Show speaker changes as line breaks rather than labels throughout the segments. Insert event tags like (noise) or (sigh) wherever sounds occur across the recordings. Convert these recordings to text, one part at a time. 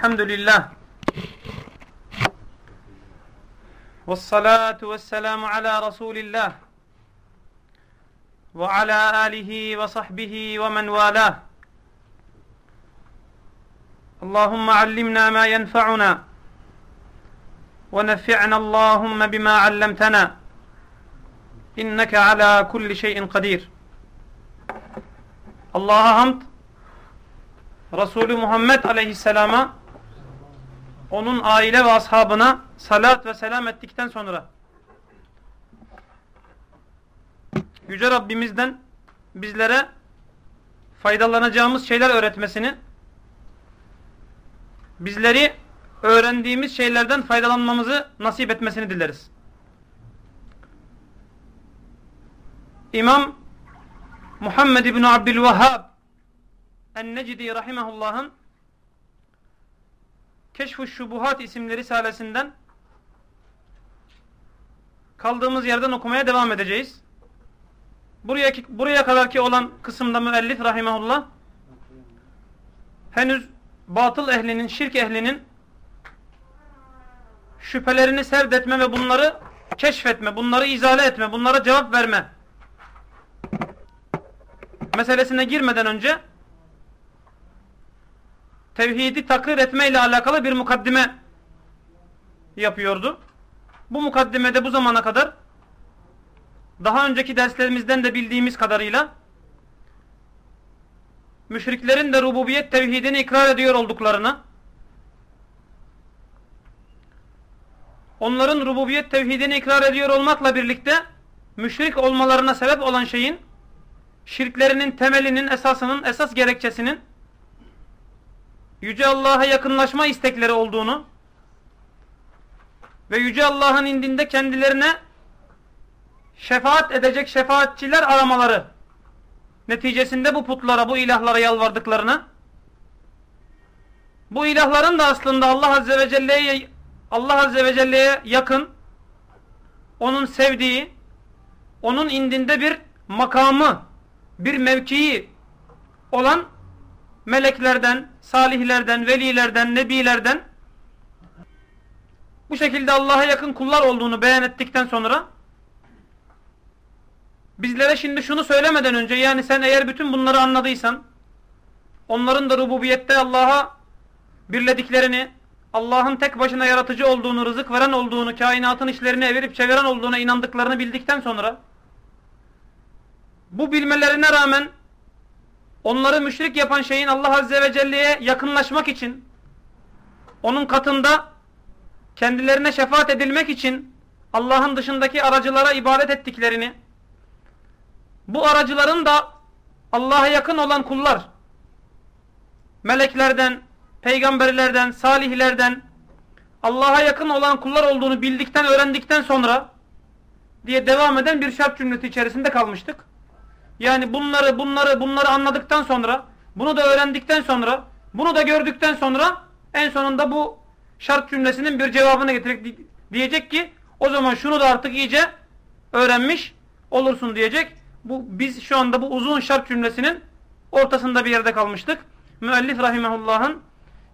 الحمد لله. والصلاة والسلام على رسول الله وعلى آله وصحبه ومن والاه. اللهم علمنا ما ينفعنا ونفعنا اللهم بما علمتنا. إنك على كل شيء قدير. Allah'a hamd Resulü Muhammed Aleyhisselam'a onun aile ve ashabına salat ve selam ettikten sonra Yüce Rabbimizden bizlere faydalanacağımız şeyler öğretmesini bizleri öğrendiğimiz şeylerden faydalanmamızı nasip etmesini dileriz. İmam Muhammed İbni Abdülvehhab En-Necdi Rahimahullah'ın Keşf-ı Şubuhat isimli risalesinden kaldığımız yerden okumaya devam edeceğiz. Buraya, buraya kadarki olan kısımda müellif rahimahullah henüz batıl ehlinin, şirk ehlinin şüphelerini sevdetme ve bunları keşfetme, bunları izale etme, bunlara cevap verme meselesine girmeden önce tevhidi takrir etme ile alakalı bir mukaddime yapıyordu. Bu mukaddimede bu zamana kadar daha önceki derslerimizden de bildiğimiz kadarıyla müşriklerin de rububiyet tevhidini ikrar ediyor olduklarını onların rububiyet tevhidini ikrar ediyor olmakla birlikte müşrik olmalarına sebep olan şeyin şirklerinin temelinin esasının esas gerekçesinin Yüce Allah'a yakınlaşma istekleri olduğunu ve Yüce Allah'ın indinde kendilerine şefaat edecek şefaatçiler aramaları neticesinde bu putlara, bu ilahlara yalvardıklarını bu ilahların da aslında Allah Azze ve Celle'ye Allah Azze ve Celle'ye yakın onun sevdiği onun indinde bir makamı bir mevkii olan meleklerden, salihlerden, velilerden, nebilerden bu şekilde Allah'a yakın kullar olduğunu beyan ettikten sonra bizlere şimdi şunu söylemeden önce yani sen eğer bütün bunları anladıysan onların da rububiyette Allah'a birlediklerini Allah'ın tek başına yaratıcı olduğunu, rızık veren olduğunu, kainatın işlerini evirip çeviren olduğuna inandıklarını bildikten sonra bu bilmelerine rağmen onları müşrik yapan şeyin Allah Azze ve Celle'ye yakınlaşmak için onun katında kendilerine şefaat edilmek için Allah'ın dışındaki aracılara ibadet ettiklerini bu aracıların da Allah'a yakın olan kullar meleklerden, peygamberlerden, salihlerden Allah'a yakın olan kullar olduğunu bildikten, öğrendikten sonra diye devam eden bir şart cümlesi içerisinde kalmıştık. Yani bunları bunları bunları anladıktan sonra bunu da öğrendikten sonra bunu da gördükten sonra en sonunda bu şart cümlesinin bir cevabını getirecek diyecek ki o zaman şunu da artık iyice öğrenmiş olursun diyecek. Bu biz şu anda bu uzun şart cümlesinin ortasında bir yerde kalmıştık. Müellif rahimehullah'ın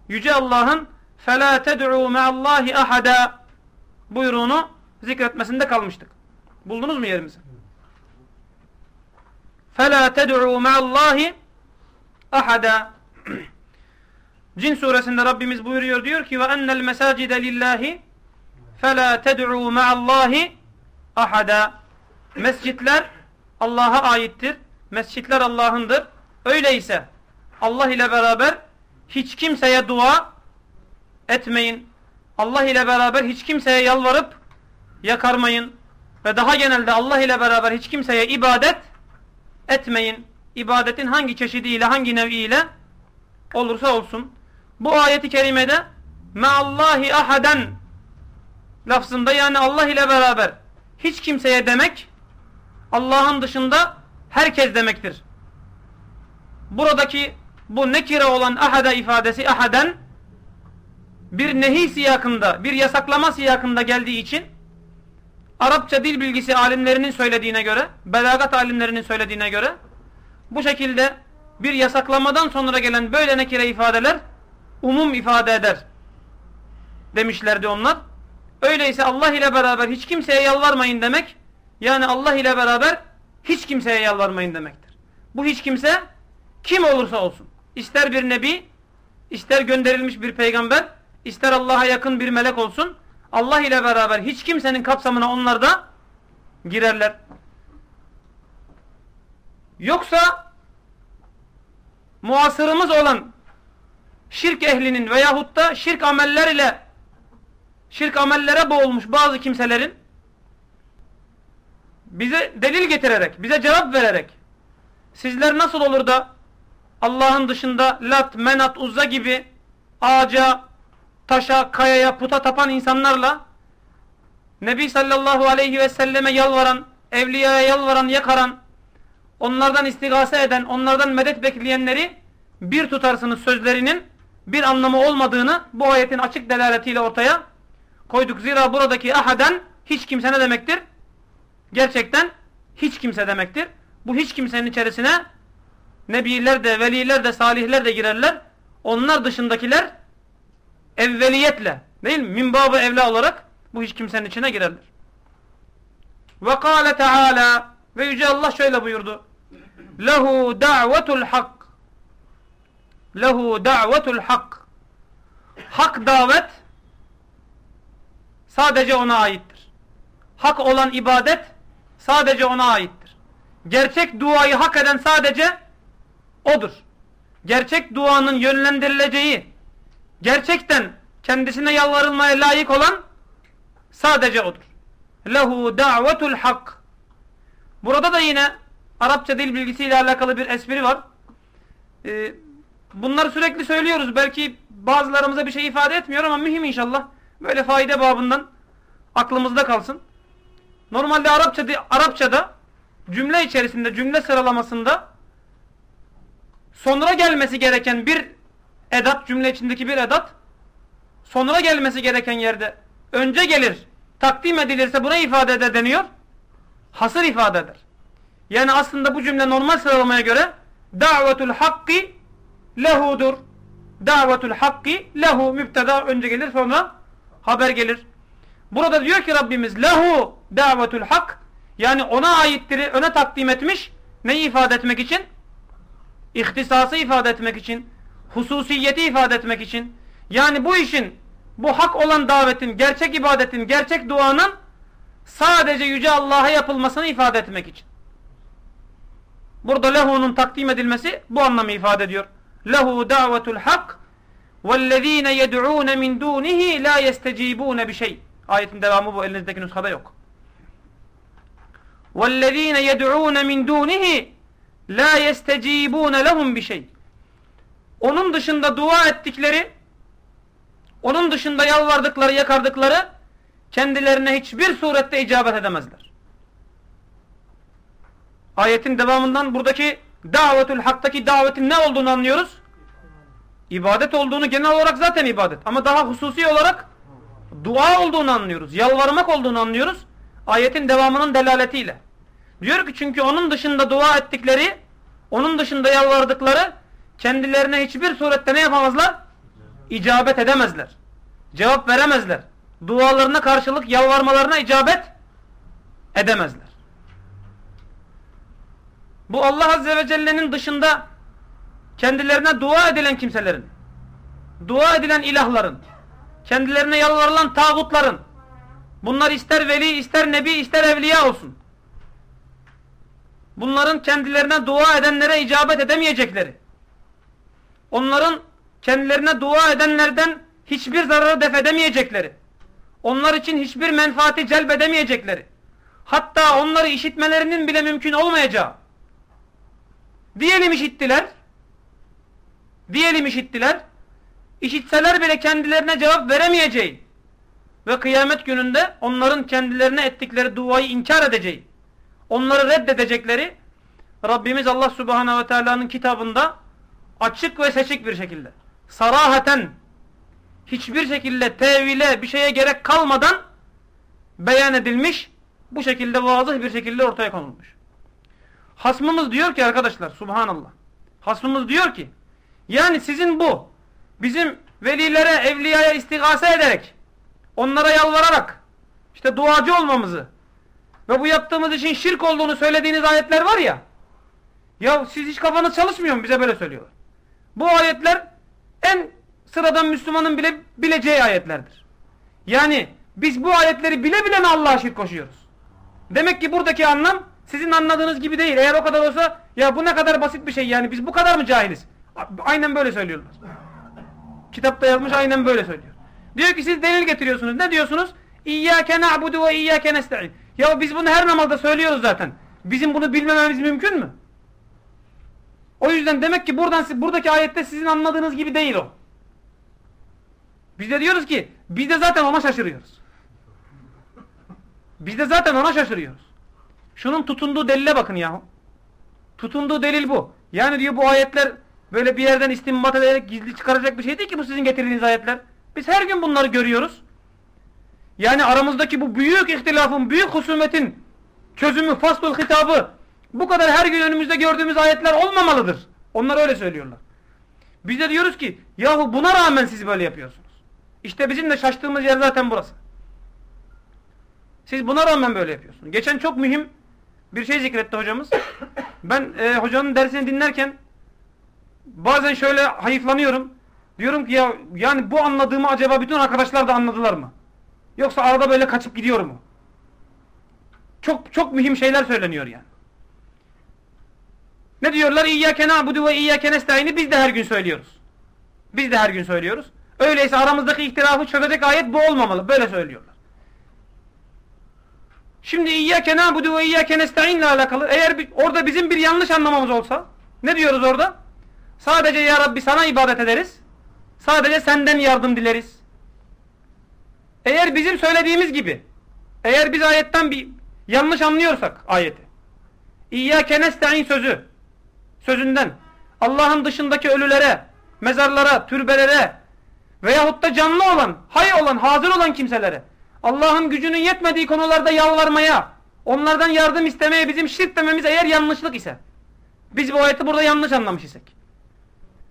yüce Allah'ın fela ted'u me'allahi ahada buyruğunu zikretmesinde kalmıştık. Buldunuz mu yerimizi? فَلَا تَدْعُوا مَعَ اللّٰهِ اَحَدًا (clears throat) Cin suresinde Rabbimiz buyuruyor diyor ki وَاَنَّ الْمَسَاجِدَ لِلّٰهِ فَلَا تَدْعُوا مَعَ اللّٰهِ اَحَدًا Mescitler Allah'a aittir. Mescitler Allah'ındır. Öyleyse Allah ile beraber hiç kimseye dua etmeyin. Allah ile beraber hiç kimseye yalvarıp yakarmayın. Ve daha genelde Allah ile beraber hiç kimseye ibadet etmeyin. İbadetin hangi çeşidiyle, hangi neviyle olursa olsun. Bu ayeti kerimede meallahi ahaden lafzında yani Allah ile beraber hiç kimseye demek Allah'ın dışında herkes demektir. Buradaki bu nekire olan ahada ifadesi ahaden bir nehi siyakında, bir yasaklama siyakında geldiği için Arapça dil bilgisi alimlerinin söylediğine göre, belagat alimlerinin söylediğine göre bu şekilde bir yasaklamadan sonra gelen böyle nekire ifadeler umum ifade eder demişlerdi onlar. Öyleyse Allah ile beraber hiç kimseye yalvarmayın demek yani Allah ile beraber hiç kimseye yalvarmayın demektir. Bu hiç kimse kim olursa olsun. İster bir nebi, ister gönderilmiş bir peygamber, ister Allah'a yakın bir melek olsun. Allah ile beraber hiç kimsenin kapsamına onlar da girerler. Yoksa muasırımız olan şirk ehlinin veyahut da şirk ameller ile şirk amellere boğulmuş bazı kimselerin bize delil getirerek, bize cevap vererek sizler nasıl olur da Allah'ın dışında Lat, Menat, Uzza gibi ağaca, taşa, kayaya, puta tapan insanlarla Nebi sallallahu aleyhi ve selleme yalvaran, evliyaya yalvaran, yakaran, onlardan istigase eden, onlardan medet bekleyenleri bir tutarsınız sözlerinin bir anlamı olmadığını bu ayetin açık delaletiyle ortaya koyduk. Zira buradaki ahaden hiç kimse ne demektir? Gerçekten hiç kimse demektir. Bu hiç kimsenin içerisine nebiler de, veliler de, salihler de girerler. Onlar dışındakiler evveliyetle değil mi? Minbabı evla olarak bu hiç kimsenin içine girerler. Ve kâle teâlâ ve Yüce Allah şöyle buyurdu. Lehu da'vetul hak Lehu da'vetul hak Hak davet sadece ona aittir. Hak olan ibadet sadece ona aittir. Gerçek duayı hak eden sadece odur. Gerçek duanın yönlendirileceği, gerçekten kendisine yalvarılmaya layık olan sadece odur. Lehu da'vetul hak. Burada da yine Arapça dil bilgisiyle alakalı bir espri var. Ee, bunları sürekli söylüyoruz. Belki bazılarımıza bir şey ifade etmiyor ama mühim inşallah. Böyle faide babından aklımızda kalsın. Normalde Arapçada, Arapçada cümle içerisinde, cümle sıralamasında sonra gelmesi gereken bir edat, cümle içindeki bir edat sonra gelmesi gereken yerde önce gelir, takdim edilirse buna ifade eder deniyor. Hasır ifade eder. Yani aslında bu cümle normal sıralamaya göre davetul hakki lehudur. Davetul hakki lehu müpteda önce gelir sonra haber gelir. Burada diyor ki Rabbimiz lehu davetul hak yani ona aittir, öne takdim etmiş. Neyi ifade etmek için? İhtisası ifade etmek için, hususiyeti ifade etmek için. Yani bu işin, bu hak olan davetin, gerçek ibadetin, gerçek duanın sadece Yüce Allah'a yapılmasını ifade etmek için. Burada lehu'nun takdim edilmesi bu anlamı ifade ediyor. Lehu davetul hak vellezine yed'un min dunihi la yestecibun bi şey. Ayetin devamı bu elinizdeki nüshada yok. وَالَّذ۪ينَ يَدْعُونَ مِنْ دُونِهِ لَا يَسْتَج۪يبُونَ لَهُمْ بِشَيْءٍ onun dışında dua ettikleri, onun dışında yalvardıkları, yakardıkları kendilerine hiçbir surette icabet edemezler. Ayetin devamından buradaki davetül haktaki davetin ne olduğunu anlıyoruz. İbadet olduğunu genel olarak zaten ibadet. Ama daha hususi olarak dua olduğunu anlıyoruz. Yalvarmak olduğunu anlıyoruz. Ayetin devamının delaletiyle. Diyor ki çünkü onun dışında dua ettikleri, onun dışında yalvardıkları kendilerine hiçbir surette ne yapamazlar? İcabet edemezler. Cevap veremezler. Dualarına karşılık yalvarmalarına icabet edemezler. Bu Allah Azze ve Celle'nin dışında kendilerine dua edilen kimselerin, dua edilen ilahların, kendilerine yalvarılan tağutların, bunlar ister veli, ister nebi, ister evliya olsun bunların kendilerine dua edenlere icabet edemeyecekleri, onların kendilerine dua edenlerden hiçbir zararı def edemeyecekleri, onlar için hiçbir menfaati celbedemeyecekleri, hatta onları işitmelerinin bile mümkün olmayacağı, diyelim işittiler, diyelim işittiler, işitseler bile kendilerine cevap veremeyeceği ve kıyamet gününde onların kendilerine ettikleri duayı inkar edeceği, onları reddedecekleri Rabbimiz Allah Subhanahu ve Teala'nın kitabında açık ve seçik bir şekilde sarahaten hiçbir şekilde tevile bir şeye gerek kalmadan beyan edilmiş bu şekilde vazıh bir şekilde ortaya konulmuş. Hasmımız diyor ki arkadaşlar subhanallah hasmımız diyor ki yani sizin bu bizim velilere, evliyaya istigase ederek, onlara yalvararak, işte duacı olmamızı ve bu yaptığımız için şirk olduğunu söylediğiniz ayetler var ya, ya siz hiç kafanız çalışmıyor mu? Bize böyle söylüyorlar. Bu ayetler en sıradan Müslümanın bile bileceği ayetlerdir. Yani biz bu ayetleri bile bile Allah'a şirk koşuyoruz? Demek ki buradaki anlam sizin anladığınız gibi değil. Eğer o kadar olsa ya bu ne kadar basit bir şey yani biz bu kadar mı cahiliz? Aynen böyle söylüyorlar. Kitapta yazmış aynen böyle söylüyor. Diyor ki siz delil getiriyorsunuz. Ne diyorsunuz? İyyâke na'budu ve iyyâke nesta'in. Ya biz bunu her namazda söylüyoruz zaten. Bizim bunu bilmememiz mümkün mü? O yüzden demek ki buradan buradaki ayette sizin anladığınız gibi değil o. Biz de diyoruz ki biz de zaten ona şaşırıyoruz. Biz de zaten ona şaşırıyoruz. Şunun tutunduğu delile bakın yahu. Tutunduğu delil bu. Yani diyor bu ayetler böyle bir yerden istinbat ederek gizli çıkaracak bir şey değil ki bu sizin getirdiğiniz ayetler. Biz her gün bunları görüyoruz. Yani aramızdaki bu büyük ihtilafın, büyük husumetin çözümü, faslul hitabı bu kadar her gün önümüzde gördüğümüz ayetler olmamalıdır. Onlar öyle söylüyorlar. Biz de diyoruz ki yahu buna rağmen siz böyle yapıyorsunuz. İşte bizim de şaştığımız yer zaten burası. Siz buna rağmen böyle yapıyorsunuz. Geçen çok mühim bir şey zikretti hocamız. (coughs) Ben e, hocanın dersini dinlerken bazen şöyle hayıflanıyorum. Diyorum ki ya yani bu anladığımı acaba bütün arkadaşlar da anladılar mı? Yoksa arada böyle kaçıp gidiyor mu? Çok çok mühim şeyler söyleniyor yani. Ne diyorlar? İyyâke na'budu ve iyyâke nesta'ini biz de her gün söylüyoruz. Biz de her gün söylüyoruz. Öyleyse aramızdaki ihtilafı çözecek ayet bu olmamalı. Böyle söylüyorlar. Şimdi İyyâke nâbudu ve İyyâke nesta'inle alakalı eğer bir, orada bizim bir yanlış anlamamız olsa ne diyoruz orada? Sadece ya Rabbi sana ibadet ederiz. Sadece senden yardım dileriz. Eğer bizim söylediğimiz gibi eğer biz ayetten bir yanlış anlıyorsak ayeti İyyâke nesta'in sözü sözünden Allah'ın dışındaki ölülere, mezarlara, türbelere veyahut da canlı olan, hay olan, hazır olan kimselere Allah'ın gücünün yetmediği konularda yalvarmaya, onlardan yardım istemeye bizim şirk dememiz eğer yanlışlık ise. Biz bu ayeti burada yanlış anlamış isek.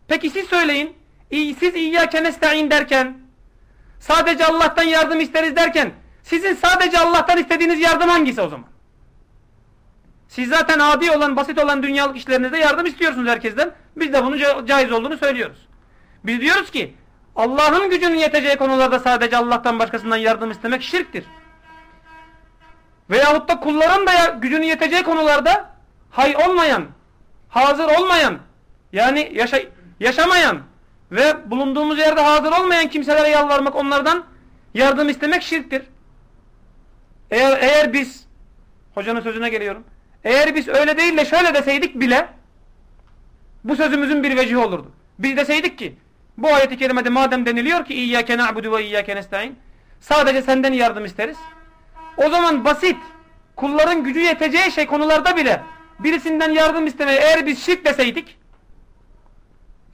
Peki siz söyleyin. Siz İyyâke nesta'in derken, sadece Allah'tan yardım isteriz derken, sizin sadece Allah'tan istediğiniz yardım hangisi o zaman? Siz zaten adi olan, basit olan dünyalık işlerinizde yardım istiyorsunuz herkesten. Biz de bunun caiz olduğunu söylüyoruz. Biz diyoruz ki Allah'ın gücünün yeteceği konularda sadece Allah'tan başkasından yardım istemek şirktir. Veyahut da kulların da gücünün yeteceği konularda hay olmayan, hazır olmayan, yani yaşa yaşamayan ve bulunduğumuz yerde hazır olmayan kimselere yalvarmak, onlardan yardım istemek şirktir. Eğer, eğer biz, hocanın sözüne geliyorum, eğer biz öyle değil de şöyle deseydik bile bu sözümüzün bir vecihi olurdu. Biz deseydik ki bu ayeti kerimede madem deniliyor ki İyyâke na'budu ve iyyâke nestaîn sadece senden yardım isteriz. O zaman basit kulların gücü yeteceği şey konularda bile birisinden yardım istemeye eğer biz şirk deseydik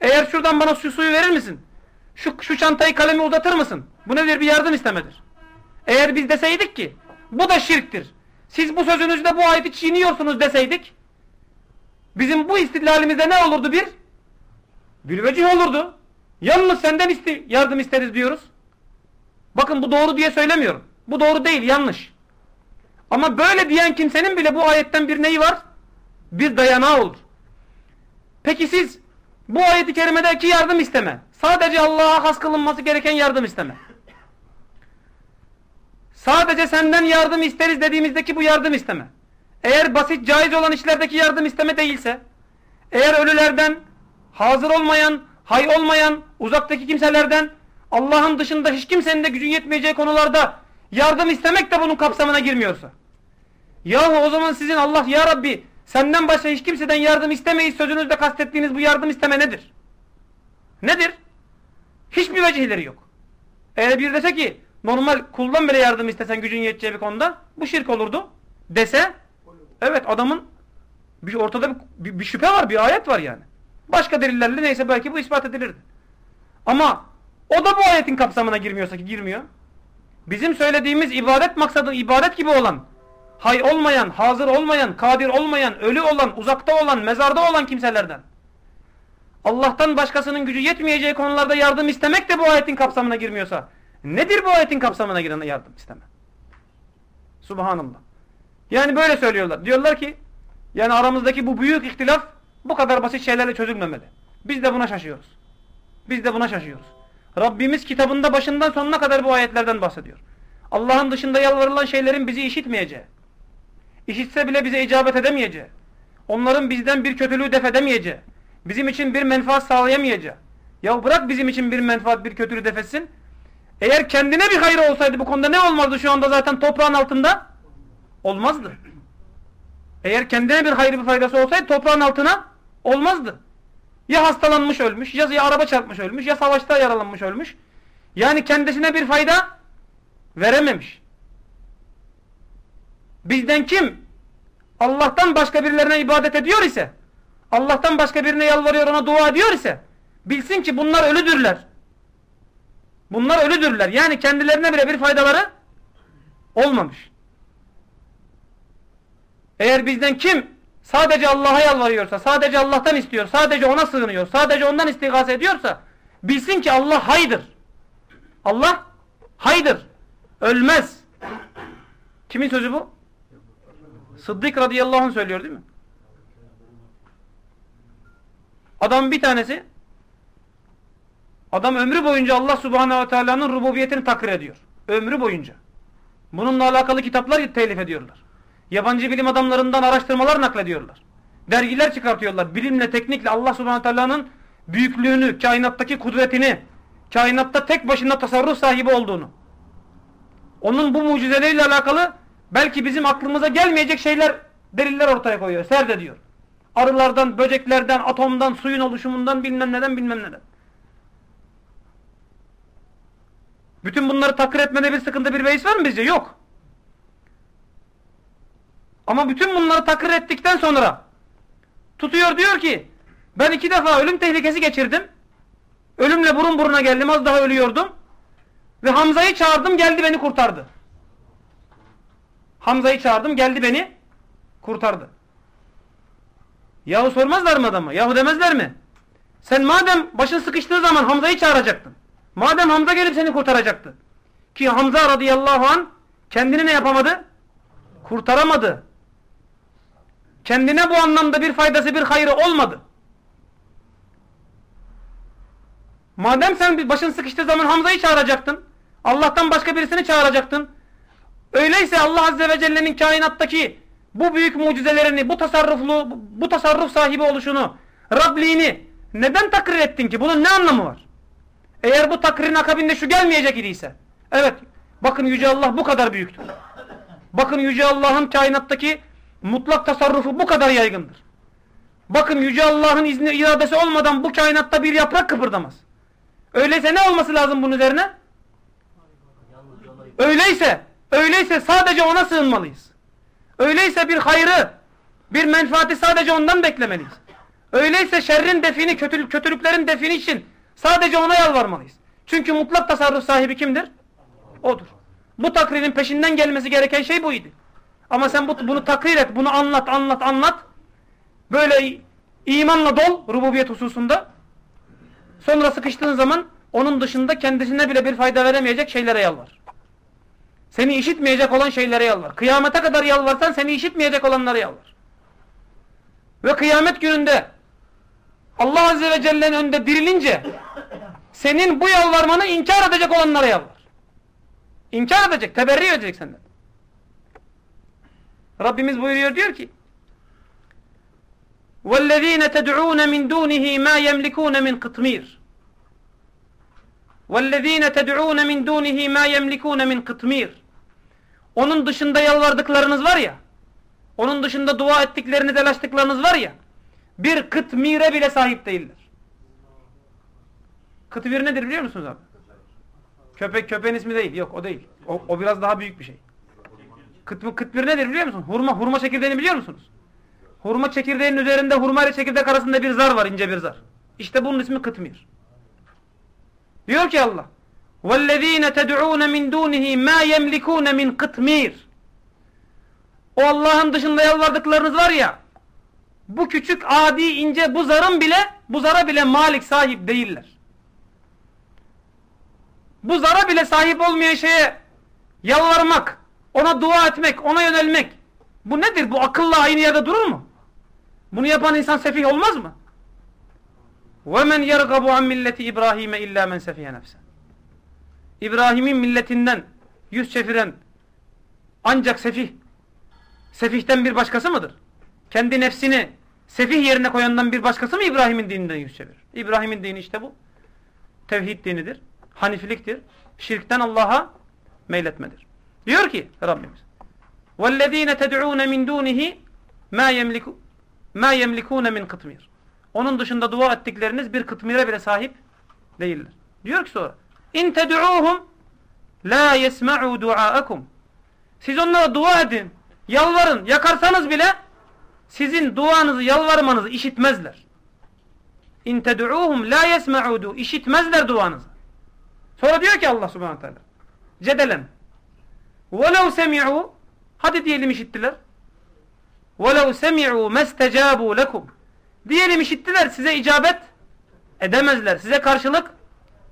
eğer şuradan bana şu suyu verir misin? Şu, şu çantayı kalemi uzatır mısın? Bu nedir? Bir yardım istemedir. Eğer biz deseydik ki bu da şirktir. Siz bu sözünüzde bu ayeti çiğniyorsunuz deseydik bizim bu istidlalimizde ne olurdu bir? Bir vecih olurdu. Yalnız senden iste yardım isteriz diyoruz. Bakın bu doğru diye söylemiyorum. Bu doğru değil yanlış. Ama böyle diyen kimsenin bile bu ayetten bir neyi var? Bir dayanağı olur. Peki siz bu ayeti kerimedeki yardım isteme. Sadece Allah'a has kılınması gereken yardım isteme. Sadece senden yardım isteriz dediğimizdeki bu yardım isteme. Eğer basit caiz olan işlerdeki yardım isteme değilse, eğer ölülerden hazır olmayan, hay olmayan, uzaktaki kimselerden Allah'ın dışında hiç kimsenin de gücün yetmeyeceği konularda yardım istemek de bunun kapsamına girmiyorsa. Yahu o zaman sizin Allah ya Rabbi senden başka hiç kimseden yardım istemeyiz sözünüzde kastettiğiniz bu yardım isteme nedir? Nedir? Hiçbir vecihleri yok. Eğer bir dese ki normal kuldan bile yardım istesen gücün yeteceği bir konuda bu şirk olurdu dese evet adamın bir ortada bir, bir şüphe var bir ayet var yani. Başka delillerle neyse belki bu ispat edilirdi. Ama o da bu ayetin kapsamına girmiyorsa ki girmiyor. Bizim söylediğimiz ibadet maksadı ibadet gibi olan, hay olmayan, hazır olmayan, kadir olmayan, ölü olan, uzakta olan, mezarda olan kimselerden. Allah'tan başkasının gücü yetmeyeceği konularda yardım istemek de bu ayetin kapsamına girmiyorsa nedir bu ayetin kapsamına giren yardım isteme? Subhanallah. Yani böyle söylüyorlar. Diyorlar ki yani aramızdaki bu büyük ihtilaf bu kadar basit şeylerle çözülmemeli. Biz de buna şaşıyoruz. Biz de buna şaşıyoruz. Rabbimiz kitabında başından sonuna kadar bu ayetlerden bahsediyor. Allah'ın dışında yalvarılan şeylerin bizi işitmeyeceği, işitse bile bize icabet edemeyeceği, onların bizden bir kötülüğü def edemeyeceği, bizim için bir menfaat sağlayamayacağı. Ya bırak bizim için bir menfaat, bir kötülüğü def etsin. Eğer kendine bir hayır olsaydı bu konuda ne olmazdı şu anda zaten toprağın altında? Olmazdı. Eğer kendine bir hayır bir faydası olsaydı toprağın altına olmazdı. Ya hastalanmış ölmüş, ya, ya araba çarpmış ölmüş, ya savaşta yaralanmış ölmüş. Yani kendisine bir fayda verememiş. Bizden kim Allah'tan başka birilerine ibadet ediyor ise, Allah'tan başka birine yalvarıyor ona dua ediyor ise, bilsin ki bunlar ölüdürler. Bunlar ölüdürler. Yani kendilerine bile bir faydaları olmamış. Eğer bizden kim sadece Allah'a yalvarıyorsa, sadece Allah'tan istiyor, sadece ona sığınıyor, sadece ondan istigase ediyorsa, bilsin ki Allah haydır. Allah haydır. Ölmez. Kimin sözü bu? Sıddık radıyallahu anh söylüyor değil mi? Adam bir tanesi adam ömrü boyunca Allah subhanehu ve teala'nın rububiyetini takdir ediyor. Ömrü boyunca. Bununla alakalı kitaplar telif ediyorlar. Yabancı bilim adamlarından araştırmalar naklediyorlar. Dergiler çıkartıyorlar. Bilimle, teknikle Allah subhanehu ve teala'nın büyüklüğünü, kainattaki kudretini, kainatta tek başına tasarruf sahibi olduğunu. Onun bu mucizeleriyle alakalı belki bizim aklımıza gelmeyecek şeyler, deliller ortaya koyuyor. Serd diyor. Arılardan, böceklerden, atomdan, suyun oluşumundan bilmem neden bilmem neden. Bütün bunları takdir etmede bir sıkıntı bir beis var mı bizce? Yok. Ama bütün bunları takdir ettikten sonra tutuyor diyor ki ben iki defa ölüm tehlikesi geçirdim. Ölümle burun buruna geldim az daha ölüyordum. Ve Hamza'yı çağırdım geldi beni kurtardı. Hamza'yı çağırdım geldi beni kurtardı. Yahu sormazlar mı adamı? Yahu demezler mi? Sen madem başın sıkıştığı zaman Hamza'yı çağıracaktın. Madem Hamza gelip seni kurtaracaktı. Ki Hamza radıyallahu an kendini ne yapamadı? Kurtaramadı. Kendine bu anlamda bir faydası bir hayrı olmadı. Madem sen başın sıkıştığı zaman Hamza'yı çağıracaktın. Allah'tan başka birisini çağıracaktın. Öyleyse Allah Azze ve Celle'nin kainattaki bu büyük mucizelerini, bu tasarruflu, bu tasarruf sahibi oluşunu, Rabliğini neden takrir ettin ki? Bunun ne anlamı var? Eğer bu takririn akabinde şu gelmeyecek idiyse. Evet, bakın Yüce Allah bu kadar büyüktür. Bakın Yüce Allah'ın kainattaki mutlak tasarrufu bu kadar yaygındır. Bakın Yüce Allah'ın izni iradesi olmadan bu kainatta bir yaprak kıpırdamaz. Öyleyse ne olması lazım bunun üzerine? Öyleyse, öyleyse sadece ona sığınmalıyız. Öyleyse bir hayrı, bir menfaati sadece ondan beklemeliyiz. Öyleyse şerrin defini, kötülük, kötülüklerin defini için sadece ona yalvarmalıyız. Çünkü mutlak tasarruf sahibi kimdir? Odur. Bu takririn peşinden gelmesi gereken şey buydu. Ama sen bu, bunu takrir et, bunu anlat, anlat, anlat. Böyle imanla dol rububiyet hususunda. Sonra sıkıştığın zaman onun dışında kendisine bile bir fayda veremeyecek şeylere yalvar. Seni işitmeyecek olan şeylere yalvar. Kıyamete kadar yalvarsan seni işitmeyecek olanlara yalvar. Ve kıyamet gününde Allah Azze ve Celle'nin önünde dirilince senin bu yalvarmanı inkar edecek olanlara yalvar. İnkar edecek, teberri edecek senden. Rabbimiz buyuruyor diyor ki وَالَّذ۪ينَ تَدْعُونَ مِنْ دُونِهِ مَا يَمْلِكُونَ مِنْ قِطْمِيرٍ وَالَّذ۪ينَ تَدْعُونَ مِنْ دُونِهِ مَا يَمْلِكُونَ مِنْ قِطْمِيرٍ Onun dışında yalvardıklarınız var ya, onun dışında dua ettikleriniz, elaştıklarınız var ya, bir kıtmire bile sahip değildir. Kıtmir nedir biliyor musunuz abi? Köpek, köpeğin ismi değil. Yok o değil. O, o biraz daha büyük bir şey. Kıtmir, kıtmir nedir biliyor musun? Hurma, hurma çekirdeğini biliyor musunuz? Hurma çekirdeğinin üzerinde hurma ile çekirdek arasında bir zar var, ince bir zar. İşte bunun ismi kıtmir. Diyor ki Allah وَالَّذ۪ينَ تَدْعُونَ مِنْ دُونِهِ مَا يَمْلِكُونَ مِنْ قِطْمِيرٍ O Allah'ın dışında yalvardıklarınız var ya bu küçük adi ince bu zarın bile bu zara bile malik sahip değiller. Bu zara bile sahip olmayan şeye yalvarmak, ona dua etmek, ona yönelmek. Bu nedir? Bu akılla aynı yerde durur mu? Bunu yapan insan sefih olmaz mı? وَمَنْ يَرْغَبُ عَنْ مِلَّةِ İbrahim'e illa men sefiye nefse. İbrahim'in milletinden yüz çeviren ancak sefih. Sefihten bir başkası mıdır? Kendi nefsini sefih yerine koyandan bir başkası mı İbrahim'in dininden yüz çevirir? İbrahim'in dini işte bu. Tevhid dinidir. Hanifiliktir. Şirkten Allah'a meyletmedir. Diyor ki Rabbimiz وَالَّذ۪ينَ تَدْعُونَ مِنْ دُونِهِ مَا يَمْلِكُ مَا يَمْلِكُونَ مِنْ قِطْمِيرٍ Onun dışında dua ettikleriniz bir kıtmire bile sahip değiller. Diyor ki sonra اِنْ تَدْعُوهُمْ لَا يَسْمَعُوا دُعَاءَكُمْ Siz onlara dua edin, yalvarın, yakarsanız bile sizin duanızı, yalvarmanızı işitmezler. اِنْ تَدْعُوهُمْ لَا يَسْمَعُوا İşitmezler duanızı. Sonra diyor ki Allah subhanahu teala cedelen وَلَوْ سَمِعُوا Hadi diyelim işittiler. وَلَوْ سَمِعُوا مَسْتَجَابُوا لَكُمْ Diyelim işittiler size icabet edemezler. Size karşılık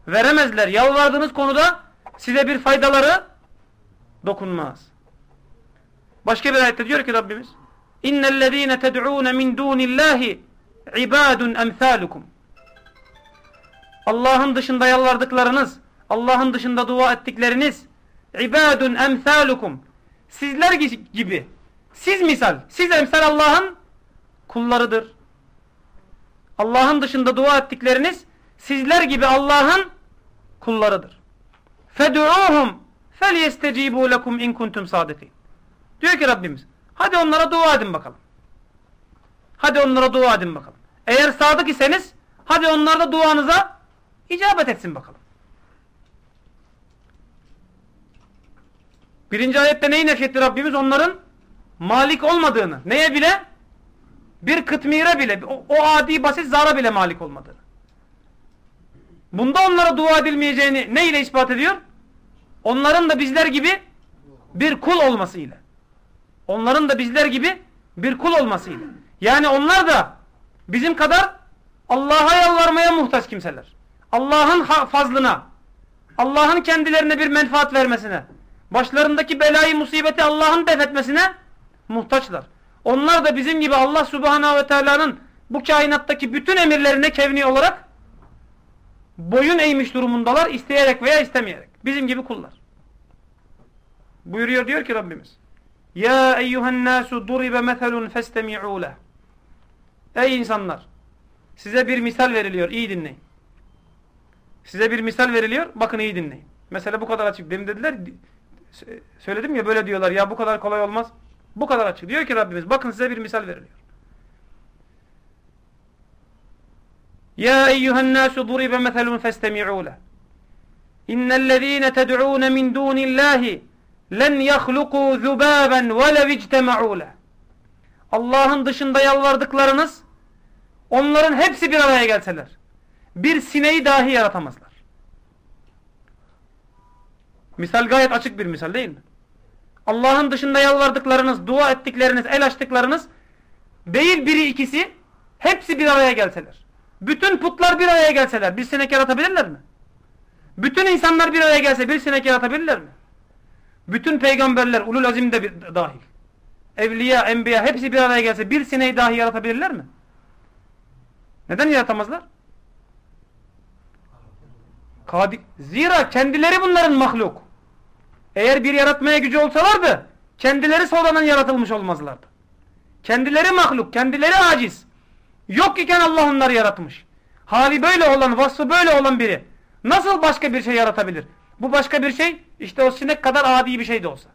veremezler. Yalvardığınız konuda size bir faydaları dokunmaz. Başka bir ayette diyor ki Rabbimiz اِنَّ الَّذ۪ينَ تَدْعُونَ مِنْ دُونِ اللّٰهِ عِبَادٌ اَمْثَالُكُمْ Allah'ın dışında yalvardıklarınız, Allah'ın dışında dua ettikleriniz ibadun emsalukum sizler gibi siz misal, siz emsal Allah'ın kullarıdır. Allah'ın dışında dua ettikleriniz sizler gibi Allah'ın kullarıdır. Fed'uuhum felyestecibu lekum in kuntum sadikin. Diyor ki Rabbimiz hadi onlara dua edin bakalım. Hadi onlara dua edin bakalım. Eğer sadık iseniz hadi onlar da duanıza icabet etsin bakalım. Birinci ayette neyi nefyetti Rabbimiz? Onların malik olmadığını. Neye bile? Bir kıtmire bile, o, o adi basit zara bile malik olmadığını. Bunda onlara dua edilmeyeceğini ne ile ispat ediyor? Onların da bizler gibi bir kul olmasıyla. Onların da bizler gibi bir kul olmasıyla. Yani onlar da bizim kadar Allah'a yalvarmaya muhtaç kimseler. Allah'ın fazlına, Allah'ın kendilerine bir menfaat vermesine, başlarındaki belayı musibeti Allah'ın defetmesine muhtaçlar. Onlar da bizim gibi Allah subhanahu ve teala'nın bu kainattaki bütün emirlerine kevni olarak boyun eğmiş durumundalar isteyerek veya istemeyerek. Bizim gibi kullar. Buyuruyor diyor ki Rabbimiz. Ya eyyuhen nasu duribe meselun festemi'u leh. Ey insanlar! Size bir misal veriliyor. iyi dinleyin. Size bir misal veriliyor. Bakın iyi dinleyin. Mesela bu kadar açık. Demin dediler söyledim ya böyle diyorlar. Ya bu kadar kolay olmaz. Bu kadar açık. Diyor ki Rabbimiz bakın size bir misal veriliyor. Ya eyyühen nasu duribe meselun festemi'u leh. İnnellezîne ted'ûne min dûnillâhi len yahlukû zubâben velev ictema'û leh. Allah'ın dışında yalvardıklarınız onların hepsi bir araya gelseler bir sineği dahi yaratamazlar. Misal gayet açık bir misal değil mi? Allah'ın dışında yalvardıklarınız, dua ettikleriniz, el açtıklarınız değil biri ikisi hepsi bir araya gelseler. Bütün putlar bir araya gelseler bir sinek yaratabilirler mi? Bütün insanlar bir araya gelse bir sinek yaratabilirler mi? Bütün peygamberler, ulul azim de bir, dahil. Evliya, enbiya hepsi bir araya gelse bir sineği dahi yaratabilirler mi? Neden yaratamazlar? Zira kendileri bunların mahluk. Eğer bir yaratmaya gücü olsalardı kendileri sonradan yaratılmış olmazlardı. Kendileri mahluk, kendileri aciz. Yok iken Allah onları yaratmış. Hali böyle olan, vasfı böyle olan biri nasıl başka bir şey yaratabilir? Bu başka bir şey işte o sinek kadar adi bir şey de olsa.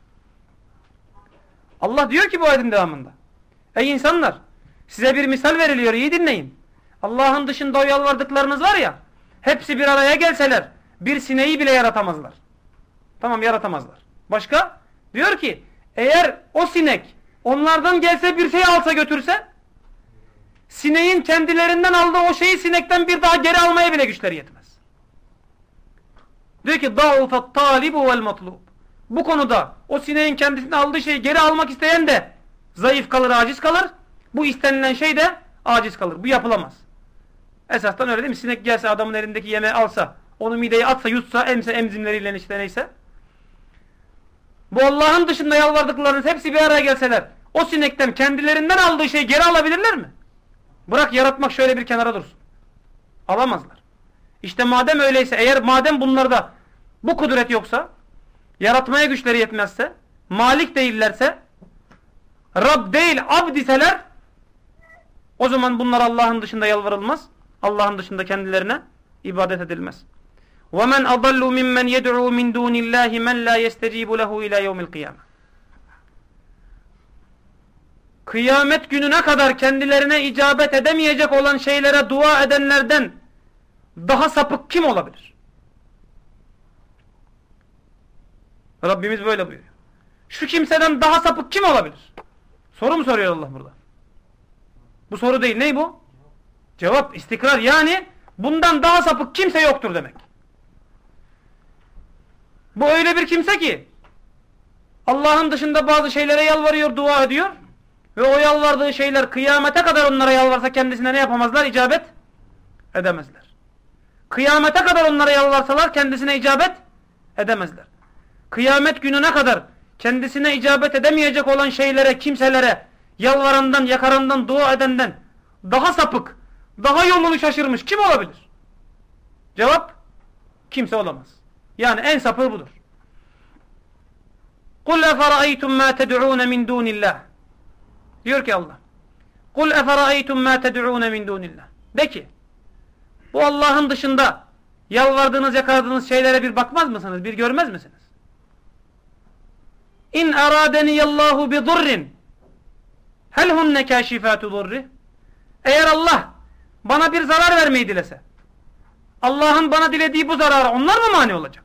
Allah diyor ki bu ayetin devamında. Ey insanlar size bir misal veriliyor iyi dinleyin. Allah'ın dışında o yalvardıklarınız var ya hepsi bir araya gelseler bir sineği bile yaratamazlar. Tamam yaratamazlar. Başka? Diyor ki eğer o sinek onlardan gelse bir şey alsa götürse sineğin kendilerinden aldığı o şeyi sinekten bir daha geri almaya bile güçleri yetmez. Diyor ki da'ufat talibu vel matlub. Bu konuda o sineğin kendisine aldığı şeyi geri almak isteyen de zayıf kalır, aciz kalır. Bu istenilen şey de aciz kalır. Bu yapılamaz. Esastan öyle değil mi? Sinek gelse adamın elindeki yemeği alsa, onu mideye atsa, yutsa, emse emzimleriyle işte neyse bu Allah'ın dışında yalvardıklarınız hepsi bir araya gelseler, o sinekten kendilerinden aldığı şeyi geri alabilirler mi? Bırak yaratmak şöyle bir kenara dursun. Alamazlar. İşte madem öyleyse, eğer madem bunlarda bu kudret yoksa, yaratmaya güçleri yetmezse, malik değillerse, Rab değil abd iseler, o zaman bunlar Allah'ın dışında yalvarılmaz. Allah'ın dışında kendilerine ibadet edilmez. وَمَنْ أَضَلُّ مِمَّنْ يَدْعُوا مِنْ دُونِ اللّٰهِ مَنْ لَا يَسْتَجِيبُ لَهُ اِلَى يَوْمِ الْقِيَامَةِ Kıyamet gününe kadar kendilerine icabet edemeyecek olan şeylere dua edenlerden daha sapık kim olabilir? Rabbimiz böyle buyuruyor. Şu kimseden daha sapık kim olabilir? Soru mu soruyor Allah burada? Bu soru değil. Ney bu? Cevap istikrar. Yani bundan daha sapık kimse yoktur demek. Bu öyle bir kimse ki Allah'ın dışında bazı şeylere yalvarıyor, dua ediyor. Ve o yalvardığı şeyler kıyamete kadar onlara yalvarsa kendisine ne yapamazlar? İcabet edemezler. Kıyamete kadar onlara yalvarsalar kendisine icabet edemezler. Kıyamet gününe kadar kendisine icabet edemeyecek olan şeylere, kimselere, yalvarandan, yakarandan, dua edenden daha sapık, daha yolunu şaşırmış kim olabilir? Cevap, kimse olamaz. Yani en sapığı budur. قُلْ اَفَرَأَيْتُمْ مَا تَدْعُونَ مِنْ دُونِ اللّٰهِ Diyor ki Allah. قُلْ اَفَرَأَيْتُمْ مَا تَدْعُونَ مِنْ دُونِ اللّٰهِ De ki, bu Allah'ın dışında yalvardığınız, yakardığınız şeylere bir bakmaz mısınız? Bir görmez misiniz? İn aradeniyallahu bi durrin hel hunne kâşifâtu durri Eğer Allah bana bir zarar vermeyi dilese Allah'ın bana dilediği bu zarara onlar mı mani olacak?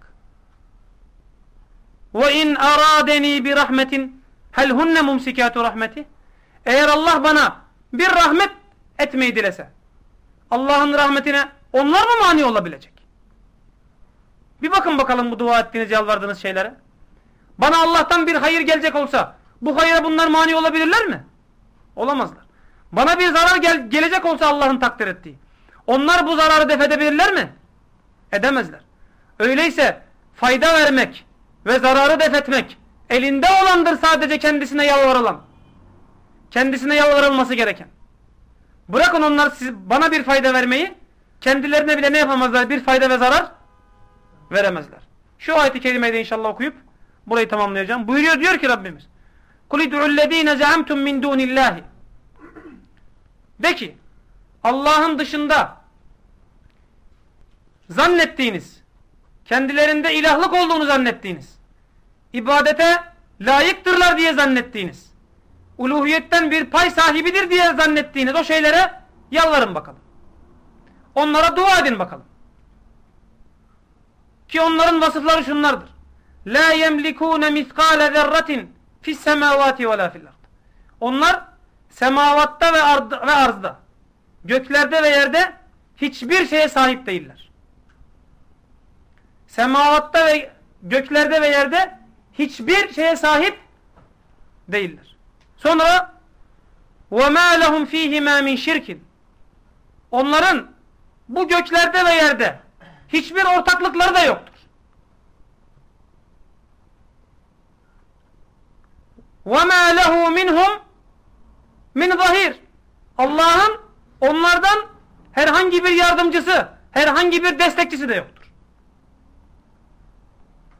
Ve in aradeni bi rahmetin hel hunne mumsikatu rahmeti Eğer Allah bana bir rahmet etmeyi dilese Allah'ın rahmetine onlar mı mani olabilecek? Bir bakın bakalım bu dua ettiğiniz, yalvardığınız şeylere. Bana Allah'tan bir hayır gelecek olsa bu hayıra bunlar mani olabilirler mi? Olamazlar. Bana bir zarar gel gelecek olsa Allah'ın takdir ettiği. Onlar bu zararı def edebilirler mi? Edemezler. Öyleyse fayda vermek ve zararı def etmek elinde olandır sadece kendisine yalvarılan. Kendisine yalvarılması gereken. Bırakın onlar siz, bana bir fayda vermeyi kendilerine bile ne yapamazlar? Bir fayda ve zarar veremezler. Şu ayeti kerimeyi de inşallah okuyup burayı tamamlayacağım. Buyuruyor diyor ki Rabbimiz. Kul id'u'llezîne ze'amtum min dûnillâhi. De ki Allah'ın dışında zannettiğiniz kendilerinde ilahlık olduğunu zannettiğiniz ibadete layıktırlar diye zannettiğiniz uluhiyetten bir pay sahibidir diye zannettiğiniz o şeylere yalvarın bakalım. Onlara dua edin bakalım. Ki onların vasıfları şunlardır. La yemlikune miskale zerratin fis semavati ve la fil. Onlar semavatta ve, ard ve arzda, göklerde ve yerde hiçbir şeye sahip değiller Semavatta ve göklerde ve yerde hiçbir şeye sahip değiller. Sonra وَمَا لَهُمْ ف۪يهِمَا مِنْ şirkin. Onların bu göklerde ve yerde hiçbir ortaklıkları da yoktur. وَمَا لَهُ مِنْهُمْ min zahir. Allah'ın onlardan herhangi bir yardımcısı, herhangi bir destekçisi de yoktur.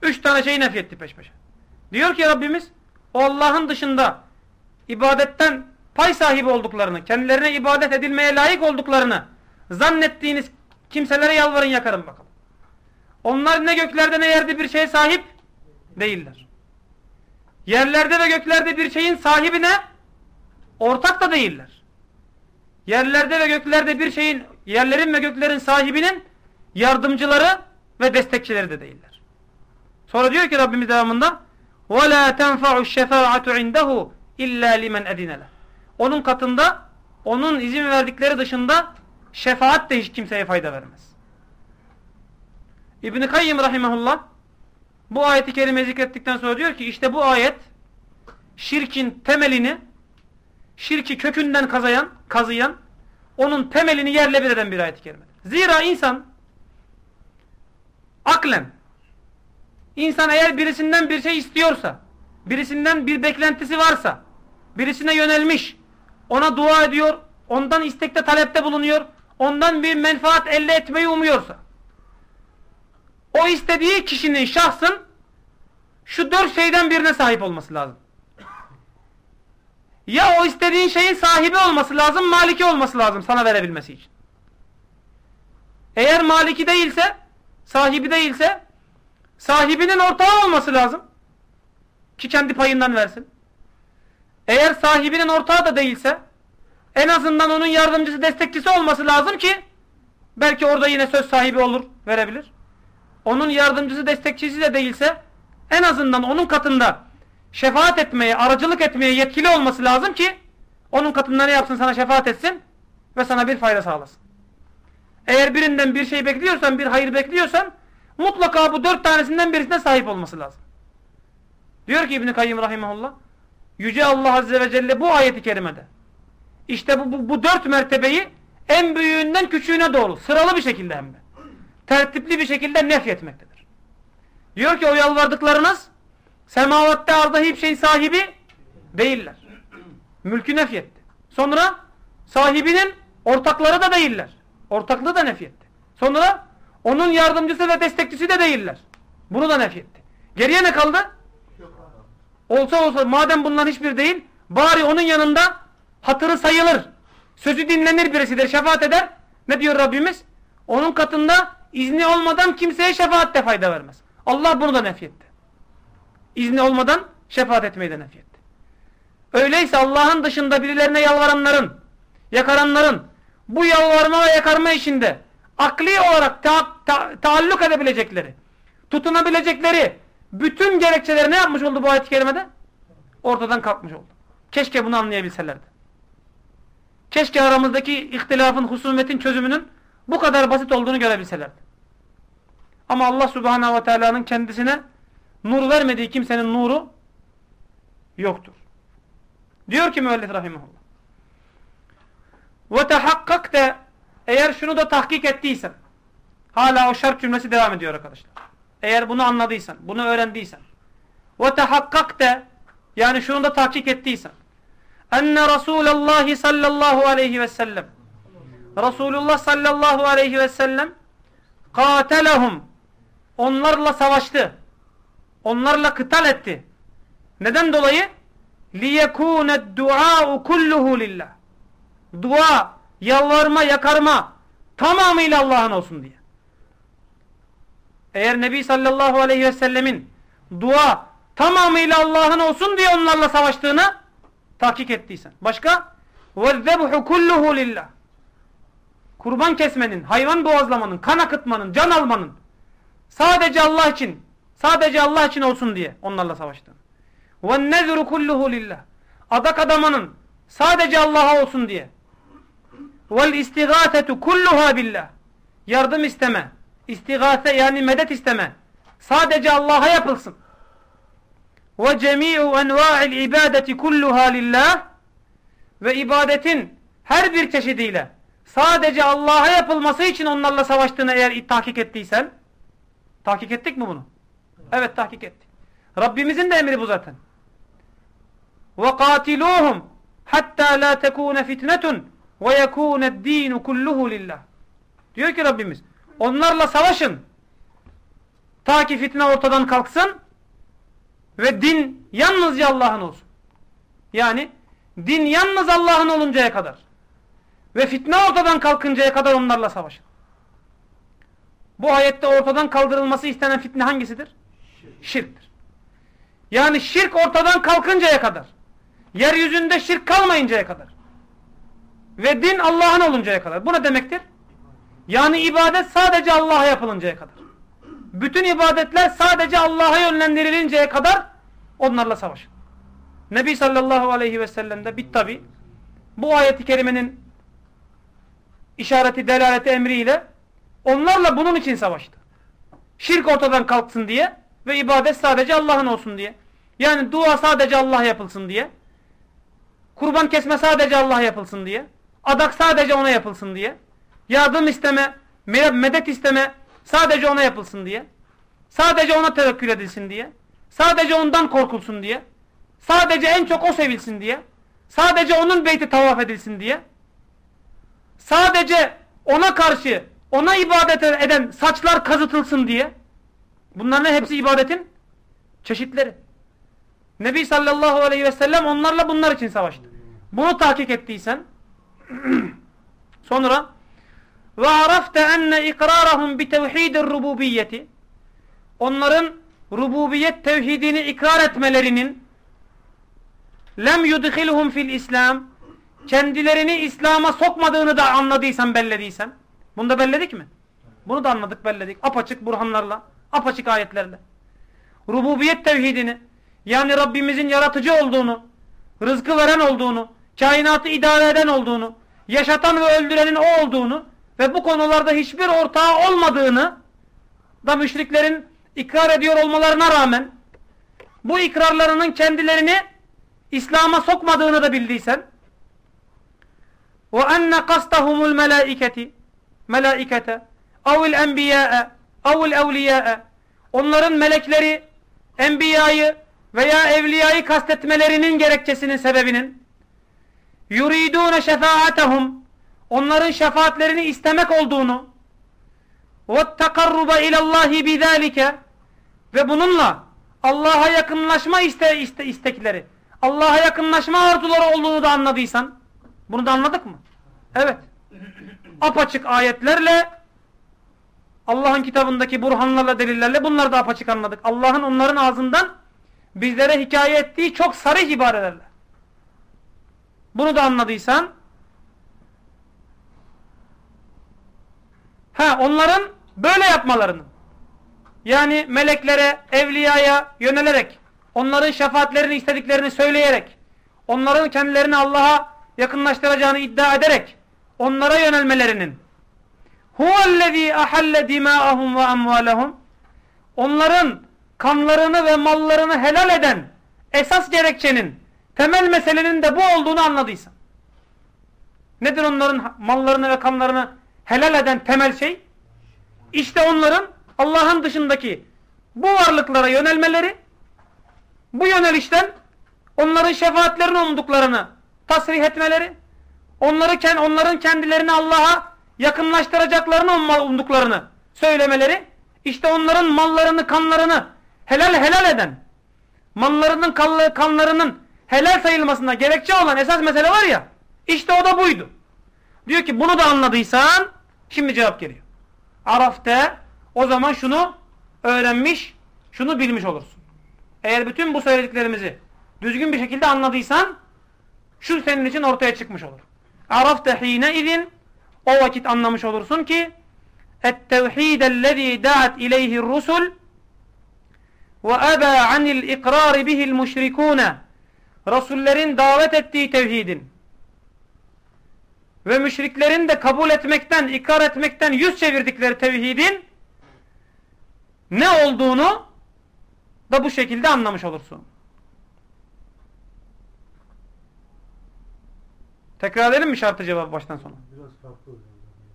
Üç tane şeyi nefyetti peş peşe. Diyor ki Rabbimiz, o Allah'ın dışında ibadetten pay sahibi olduklarını, kendilerine ibadet edilmeye layık olduklarını zannettiğiniz kimselere yalvarın yakarın bakalım. Onlar ne göklerde ne yerde bir şey sahip değiller. Yerlerde ve göklerde bir şeyin sahibine ortak da değiller. Yerlerde ve göklerde bir şeyin, yerlerin ve göklerin sahibinin yardımcıları ve destekçileri de değiller. Sonra diyor ki Rabbimiz devamında وَلَا تَنْفَعُ الشَّفَاعَةُ عِنْدَهُ اِلَّا لِمَنْ اَذِنَ Onun katında, onun izin verdikleri dışında şefaat de hiç kimseye fayda vermez. İbn-i Kayyım Rahimahullah bu ayeti kerime zikrettikten sonra diyor ki işte bu ayet şirkin temelini şirki kökünden kazayan, kazıyan, onun temelini yerle bir eden bir ayet-i kerime. Zira insan aklen insan eğer birisinden bir şey istiyorsa, birisinden bir beklentisi varsa, birisine yönelmiş, ona dua ediyor, ondan istekte talepte bulunuyor, ondan bir menfaat elde etmeyi umuyorsa, o istediği kişinin, şahsın şu dört şeyden birine sahip olması lazım. Ya o istediğin şeyin sahibi olması lazım, maliki olması lazım sana verebilmesi için. Eğer maliki değilse, sahibi değilse, sahibinin ortağı olması lazım. Ki kendi payından versin. Eğer sahibinin ortağı da değilse, en azından onun yardımcısı, destekçisi olması lazım ki, belki orada yine söz sahibi olur, verebilir. Onun yardımcısı, destekçisi de değilse, en azından onun katında şefaat etmeye, aracılık etmeye yetkili olması lazım ki onun katında ne yapsın sana şefaat etsin ve sana bir fayda sağlasın. Eğer birinden bir şey bekliyorsan, bir hayır bekliyorsan mutlaka bu dört tanesinden birisine sahip olması lazım. Diyor ki İbn-i Kayyum Rahimahullah Yüce Allah Azze ve Celle bu ayeti kerimede işte bu, bu, bu dört mertebeyi en büyüğünden küçüğüne doğru sıralı bir şekilde hem de tertipli bir şekilde nefyetmektedir. Diyor ki o yalvardıklarınız Semavatte arda hiçbir şeyin sahibi değiller. Mülkü nefyetti. Sonra sahibinin ortakları da değiller. Ortaklığı da nefyetti. Sonra onun yardımcısı ve destekçisi de değiller. Bunu da nefyetti. Geriye ne kaldı? Olsa olsa madem bunlar hiçbir değil bari onun yanında hatırı sayılır. Sözü dinlenir birisidir. Şefaat eder. Ne diyor Rabbimiz? Onun katında izni olmadan kimseye şefaat de fayda vermez. Allah bunu da nefyetti izni olmadan şefaat etmeyi de nefyetti. Öyleyse Allah'ın dışında birilerine yalvaranların, yakaranların bu yalvarma ve yakarma işinde akli olarak ta ta taalluk edebilecekleri, tutunabilecekleri bütün gerekçeleri ne yapmış oldu bu ayet-i kerimede? Ortadan kalkmış oldu. Keşke bunu anlayabilselerdi. Keşke aramızdaki ihtilafın, husumetin çözümünün bu kadar basit olduğunu görebilselerdi. Ama Allah Subhanahu ve Teala'nın kendisine Nur vermediği kimsenin nuru yoktur. Diyor ki müellif rahimahullah. De eğer şunu da tahkik ettiysen hala o şart cümlesi devam ediyor arkadaşlar. Eğer bunu anladıysan, bunu öğrendiysen ve tehakkak de yani şunu da tahkik ettiysen enne Resulallah sallallahu aleyhi ve sellem Resulullah sallallahu aleyhi ve sellem katelehum onlarla savaştı onlarla kıtal etti. Neden dolayı? لِيَكُونَ الدُّعَاءُ كُلُّهُ لِلّٰهِ Dua, yalvarma, yakarma tamamıyla Allah'ın olsun diye. Eğer Nebi sallallahu aleyhi ve sellemin dua tamamıyla Allah'ın olsun diye onlarla savaştığını tahkik ettiysen. Başka? وَالذَّبْحُ كُلُّهُ لِلّٰهِ Kurban kesmenin, hayvan boğazlamanın, kan akıtmanın, can almanın sadece Allah için Sadece Allah için olsun diye onlarla savaştın. وَالنَّذْرُ كُلُّهُ lillah. Adak adamanın sadece Allah'a olsun diye. وَالْاِسْتِغَاثَةُ كُلُّهَا billah. Yardım isteme, istigase yani medet isteme. Sadece Allah'a yapılsın. وَجَمِيعُ اَنْوَاعِ الْعِبَادَةِ كُلُّهَا lillah. Ve ibadetin her bir çeşidiyle sadece Allah'a yapılması için onlarla savaştığını eğer tahkik ettiysen, tahkik ettik mi bunu? Evet tahkik etti. Rabbimizin de emri bu zaten. وَقَاتِلُوهُمْ حَتَّى لَا تَكُونَ ve yekûned dînu kulluhu lillah. Diyor ki Rabbimiz onlarla savaşın. Ta ki fitne ortadan kalksın ve din yalnızca Allah'ın olsun. Yani din yalnız Allah'ın oluncaya kadar ve fitne ortadan kalkıncaya kadar onlarla savaşın. Bu ayette ortadan kaldırılması istenen fitne hangisidir? Şirk. Şirktir. Yani şirk ortadan kalkıncaya kadar. Yeryüzünde şirk kalmayıncaya kadar ve din Allah'ın oluncaya kadar. Bu ne demektir? Yani ibadet sadece Allah'a yapılıncaya kadar. Bütün ibadetler sadece Allah'a yönlendirilinceye kadar onlarla savaşın. Nebi sallallahu aleyhi ve sellem de bit tabi bu ayeti kerimenin işareti, delaleti emriyle onlarla bunun için savaştı. Şirk ortadan kalksın diye ve ibadet sadece Allah'ın olsun diye. Yani dua sadece Allah yapılsın diye. kurban kesme sadece Allah yapılsın diye, adak sadece ona yapılsın diye, yardım isteme, medet isteme sadece ona yapılsın diye, sadece ona tevekkül edilsin diye, sadece ondan korkulsun diye, sadece en çok o sevilsin diye, sadece onun beyti tavaf edilsin diye, sadece ona karşı ona ibadet eden saçlar kazıtılsın diye, bunların hepsi ibadetin çeşitleri. Nebi sallallahu aleyhi ve sellem onlarla bunlar için savaştı. Bunu tahkik ettiysen (clears throat) sonra ve arafte enne ikrarahum bi tevhidir rububiyyeti onların rububiyet tevhidini ikrar etmelerinin lem yudkhilhum fil İslam kendilerini İslam'a sokmadığını da anladıysan bellediysen bunu da belledik mi? Bunu da anladık belledik. Apaçık burhanlarla, apaçık ayetlerle. Rububiyet tevhidini yani Rabbimizin yaratıcı olduğunu, rızkı veren olduğunu, kainatı idare eden olduğunu, yaşatan ve öldürenin o olduğunu ve bu konularda hiçbir ortağı olmadığını da müşriklerin ikrar ediyor olmalarına rağmen bu ikrarlarının kendilerini İslam'a sokmadığını da bildiysen enne kastahumul melaiketi melaikete evil enbiya'e evil evliya'e onların melekleri enbiyayı veya evliyayı kastetmelerinin gerekçesinin sebebinin yuridune şefaatehum onların şefaatlerini istemek olduğunu ve takarruba ilallahi bidalike ve bununla Allah'a yakınlaşma iste, iste, istekleri Allah'a yakınlaşma arzuları olduğunu da anladıysan bunu da anladık mı? Evet. Apaçık ayetlerle Allah'ın kitabındaki burhanlarla delillerle bunları da apaçık anladık. Allah'ın onların ağzından bizlere hikaye ettiği çok sarih ibarelerle. Bunu da anladıysan ha onların böyle yapmalarını yani meleklere, evliyaya yönelerek onların şefaatlerini istediklerini söyleyerek onların kendilerini Allah'a yakınlaştıracağını iddia ederek onlara yönelmelerinin huvellezî ahalle dimâ'ahum ve amvâlehum onların kanlarını ve mallarını helal eden esas gerekçenin temel meselenin de bu olduğunu anladıysan. Nedir onların mallarını ve kanlarını helal eden temel şey? İşte onların Allah'ın dışındaki bu varlıklara yönelmeleri, bu yönelişten onların şefaatlerini umduklarını tasrih etmeleri, onları onların kendilerini Allah'a yakınlaştıracaklarını umduklarını söylemeleri, işte onların mallarını, kanlarını helal helal eden, mallarının kanlarının helal sayılmasına gerekçe olan esas mesele var ya işte o da buydu. Diyor ki bunu da anladıysan şimdi cevap geliyor. Araf'te o zaman şunu öğrenmiş, şunu bilmiş olursun. Eğer bütün bu söylediklerimizi düzgün bir şekilde anladıysan şu senin için ortaya çıkmış olur. Arafte hine izin o vakit anlamış olursun ki ettevhidellezî da'at ileyhi rusul ve ebâ anil ikrâri bihil müşrikûne Resullerin davet ettiği tevhidin ve müşriklerin de kabul etmekten, ikrar etmekten yüz çevirdikleri tevhidin ne olduğunu da bu şekilde anlamış olursun. Tekrar edelim mi şartı cevabı baştan sona? Biraz farklı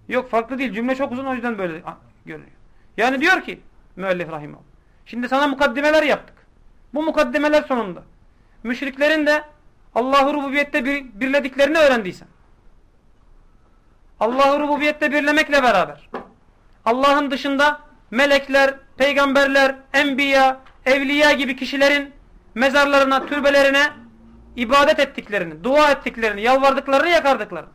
Yok farklı değil. Cümle çok uzun o yüzden böyle görünüyor. Yani diyor ki müellif rahimahullah. Şimdi sana mukaddimeler yaptık. Bu mukaddimeler sonunda müşriklerin de Allah'ı rububiyette bir, birlediklerini öğrendiysen Allah'ı rububiyette birlemekle beraber Allah'ın dışında melekler, peygamberler, enbiya, evliya gibi kişilerin mezarlarına, türbelerine ibadet ettiklerini, dua ettiklerini, yalvardıklarını, yakardıklarını.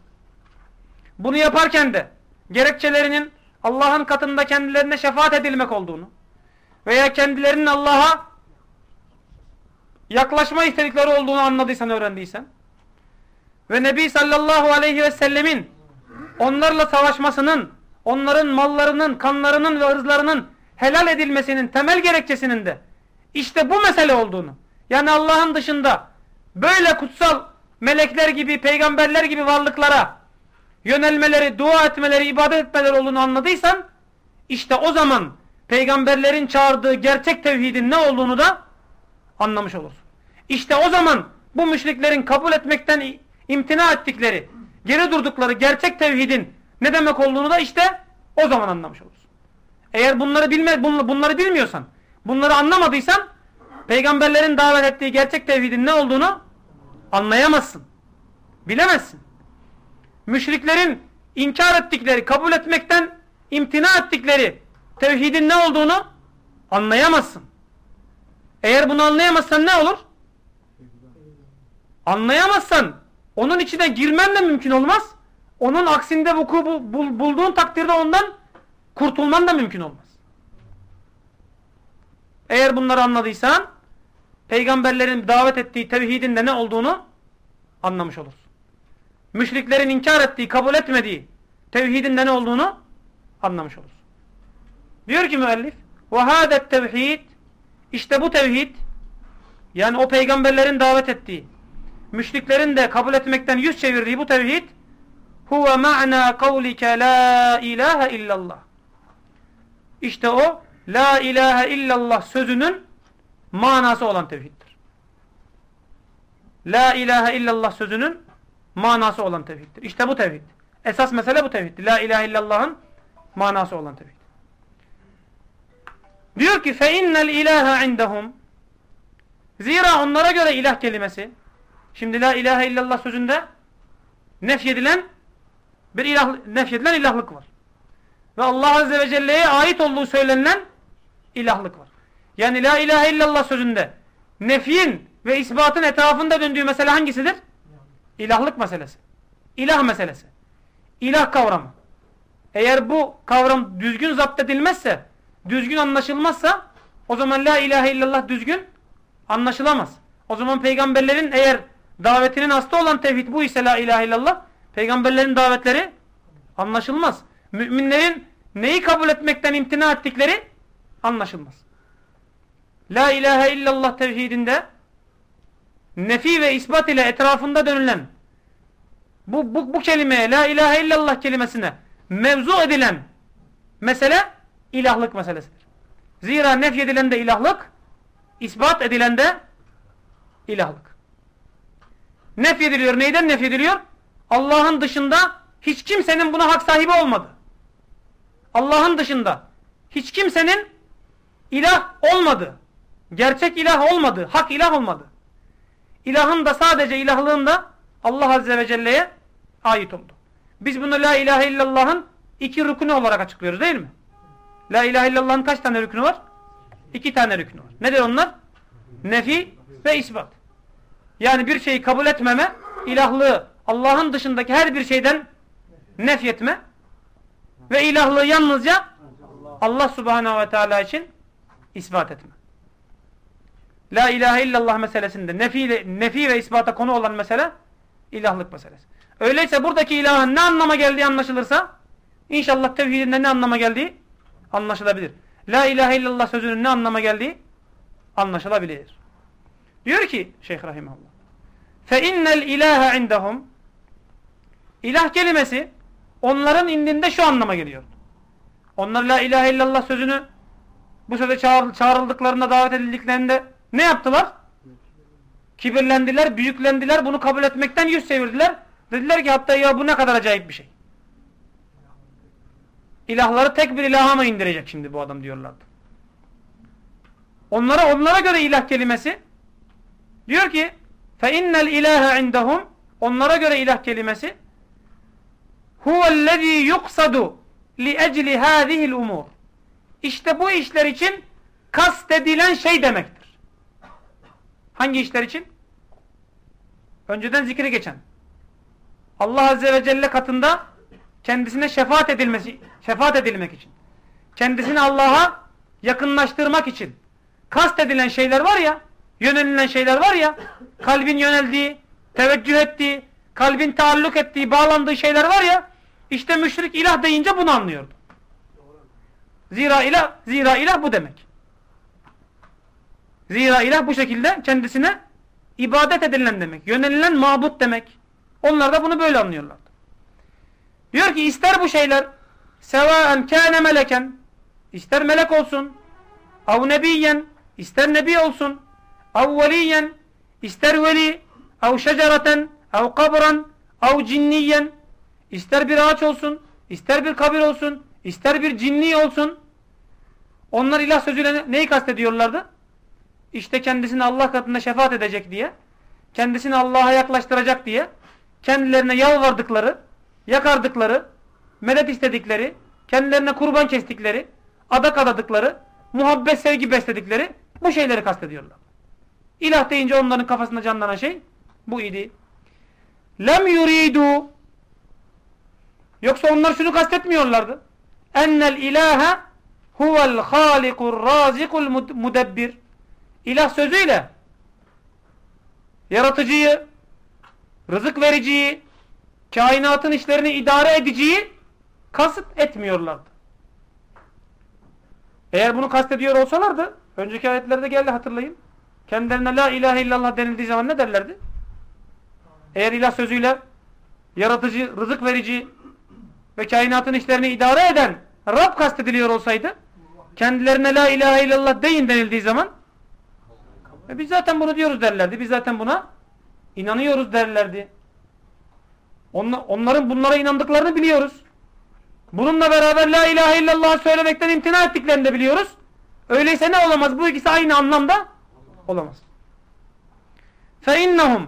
Bunu yaparken de gerekçelerinin Allah'ın katında kendilerine şefaat edilmek olduğunu, veya kendilerinin Allah'a yaklaşma istedikleri olduğunu anladıysan, öğrendiysen ve Nebi sallallahu aleyhi ve sellemin onlarla savaşmasının, onların mallarının, kanlarının ve ırzlarının helal edilmesinin temel gerekçesinin de işte bu mesele olduğunu, yani Allah'ın dışında böyle kutsal melekler gibi, peygamberler gibi varlıklara yönelmeleri, dua etmeleri, ibadet etmeleri olduğunu anladıysan, işte o zaman peygamberlerin çağırdığı gerçek tevhidin ne olduğunu da anlamış olursun. İşte o zaman bu müşriklerin kabul etmekten imtina ettikleri, geri durdukları gerçek tevhidin ne demek olduğunu da işte o zaman anlamış olursun. Eğer bunları bilme bunları bilmiyorsan, bunları anlamadıysan peygamberlerin davet ettiği gerçek tevhidin ne olduğunu anlayamazsın. Bilemezsin. Müşriklerin inkar ettikleri, kabul etmekten imtina ettikleri tevhidin ne olduğunu anlayamazsın. Eğer bunu anlayamazsan ne olur? Anlayamazsan onun içine girmen de mümkün olmaz. Onun aksinde vuku bul, bulduğun takdirde ondan kurtulman da mümkün olmaz. Eğer bunları anladıysan peygamberlerin davet ettiği tevhidin de ne olduğunu anlamış olursun. Müşriklerin inkar ettiği, kabul etmediği tevhidin de ne olduğunu anlamış olursun. Diyor ki müellif وَهَذَا tevhid işte bu tevhid yani o peygamberlerin davet ettiği müşriklerin de kabul etmekten yüz çevirdiği bu tevhid huve ma'na kavlike la ilahe illallah işte o la ilahe illallah sözünün manası olan tevhiddir. La ilahe illallah sözünün manası olan tevhiddir. İşte bu tevhid. Esas mesele bu tevhid. La ilahe illallah'ın manası olan tevhid. Diyor ki fe innel ilahe indahum Zira onlara göre ilah kelimesi şimdi la ilahe illallah sözünde nefyedilen bir ilah, nefyedilen ilahlık var. Ve Allah Azze ve Celle'ye ait olduğu söylenilen ilahlık var. Yani la ilahe illallah sözünde nefyin ve isbatın etrafında döndüğü mesele hangisidir? İlahlık meselesi. İlah meselesi. İlah kavramı. Eğer bu kavram düzgün zapt edilmezse, düzgün anlaşılmazsa o zaman la ilahe illallah düzgün anlaşılamaz. O zaman peygamberlerin eğer davetinin aslı olan tevhid bu ise la ilahe illallah, peygamberlerin davetleri anlaşılmaz. Müminlerin neyi kabul etmekten imtina ettikleri anlaşılmaz. La ilahe illallah tevhidinde nefi ve isbat ile etrafında dönülen bu, bu, bu kelimeye la ilahe illallah kelimesine mevzu edilen mesele ilahlık meselesidir. Zira nefyedilen de ilahlık, ispat edilen de ilahlık. Nefyediliyor. Neyden nefyediliyor? Allah'ın dışında hiç kimsenin buna hak sahibi olmadı. Allah'ın dışında hiç kimsenin ilah olmadı. Gerçek ilah olmadı. Hak ilah olmadı. İlahın da sadece ilahlığında Allah Azze ve Celle'ye ait oldu. Biz bunu La ilahe illallah'ın iki rükünü olarak açıklıyoruz değil mi? La ilahe illallah'ın kaç tane rükünü var? İki tane rükünü var. Nedir onlar? Nefi ve isbat. Yani bir şeyi kabul etmeme, ilahlığı Allah'ın dışındaki her bir şeyden nefyetme ve ilahlığı yalnızca Allah subhanehu ve teala için ispat etme. La ilahe illallah meselesinde nefi, nefi ve ispata konu olan mesele ilahlık meselesi. Öyleyse buradaki ilahın ne anlama geldiği anlaşılırsa inşallah tevhidinde ne anlama geldiği anlaşılabilir. La ilahe illallah sözünün ne anlama geldiği anlaşılabilir. Diyor ki Şeyh Rahimahullah fe innel ilahe indahum ilah kelimesi onların indinde şu anlama geliyor. Onlar la ilahe illallah sözünü bu söze çağrıldıklarında davet edildiklerinde ne yaptılar? Kibirlendiler, büyüklendiler, bunu kabul etmekten yüz çevirdiler. Dediler ki hatta ya bu ne kadar acayip bir şey. İlahları tek bir ilaha mı indirecek şimdi bu adam diyorlardı. Onlara onlara göre ilah kelimesi diyor ki fe innel ilahe indahum onlara göre ilah kelimesi huvellezî yuksadu li ecli hâzihil umur. İşte bu işler için kastedilen şey demektir. Hangi işler için? Önceden zikri geçen. Allah Azze ve Celle katında kendisine şefaat edilmesi, şefaat edilmek için. Kendisini Allah'a yakınlaştırmak için. Kast edilen şeyler var ya, yönelilen şeyler var ya, kalbin yöneldiği, teveccüh ettiği, kalbin taalluk ettiği, bağlandığı şeyler var ya, işte müşrik ilah deyince bunu anlıyordu. Zira ilah, zira ilah bu demek. Zira ilah bu şekilde kendisine ibadet edilen demek. Yönelilen mabut demek. Onlar da bunu böyle anlıyorlardı. Diyor ki ister bu şeyler sevaen kâne meleken ister melek olsun av nebiyen ister nebi olsun av veliyen ister veli ev şecereten ev kabran ev cinniyen ister bir ağaç olsun ister bir kabir olsun ister bir cinni olsun onlar ilah sözüyle neyi kastediyorlardı? İşte kendisini Allah katında şefaat edecek diye kendisini Allah'a yaklaştıracak diye kendilerine yalvardıkları yakardıkları medet istedikleri kendilerine kurban kestikleri adak adadıkları muhabbet sevgi besledikleri bu şeyleri kastediyorlar. İlah deyince onların kafasında canlanan şey bu idi. Lem yuridu Yoksa onlar şunu kastetmiyorlardı. Ennel ilahe huvel halikur razikul mudebbir. İlah sözüyle yaratıcıyı, rızık vericiyi, kainatın işlerini idare ediciyi kasıt etmiyorlardı. Eğer bunu kastediyor olsalardı, önceki ayetlerde geldi hatırlayın. Kendilerine la ilahe illallah denildiği zaman ne derlerdi? Eğer ilah sözüyle yaratıcı, rızık verici ve kainatın işlerini idare eden Rab kastediliyor olsaydı kendilerine la ilahe illallah deyin denildiği zaman e biz zaten bunu diyoruz derlerdi. Biz zaten buna inanıyoruz derlerdi. Onların bunlara inandıklarını biliyoruz. Bununla beraber la ilahe illallah söylemekten imtina ettiklerini de biliyoruz. Öyleyse ne olamaz? Bu ikisi aynı anlamda olamaz. فَاِنَّهُمْ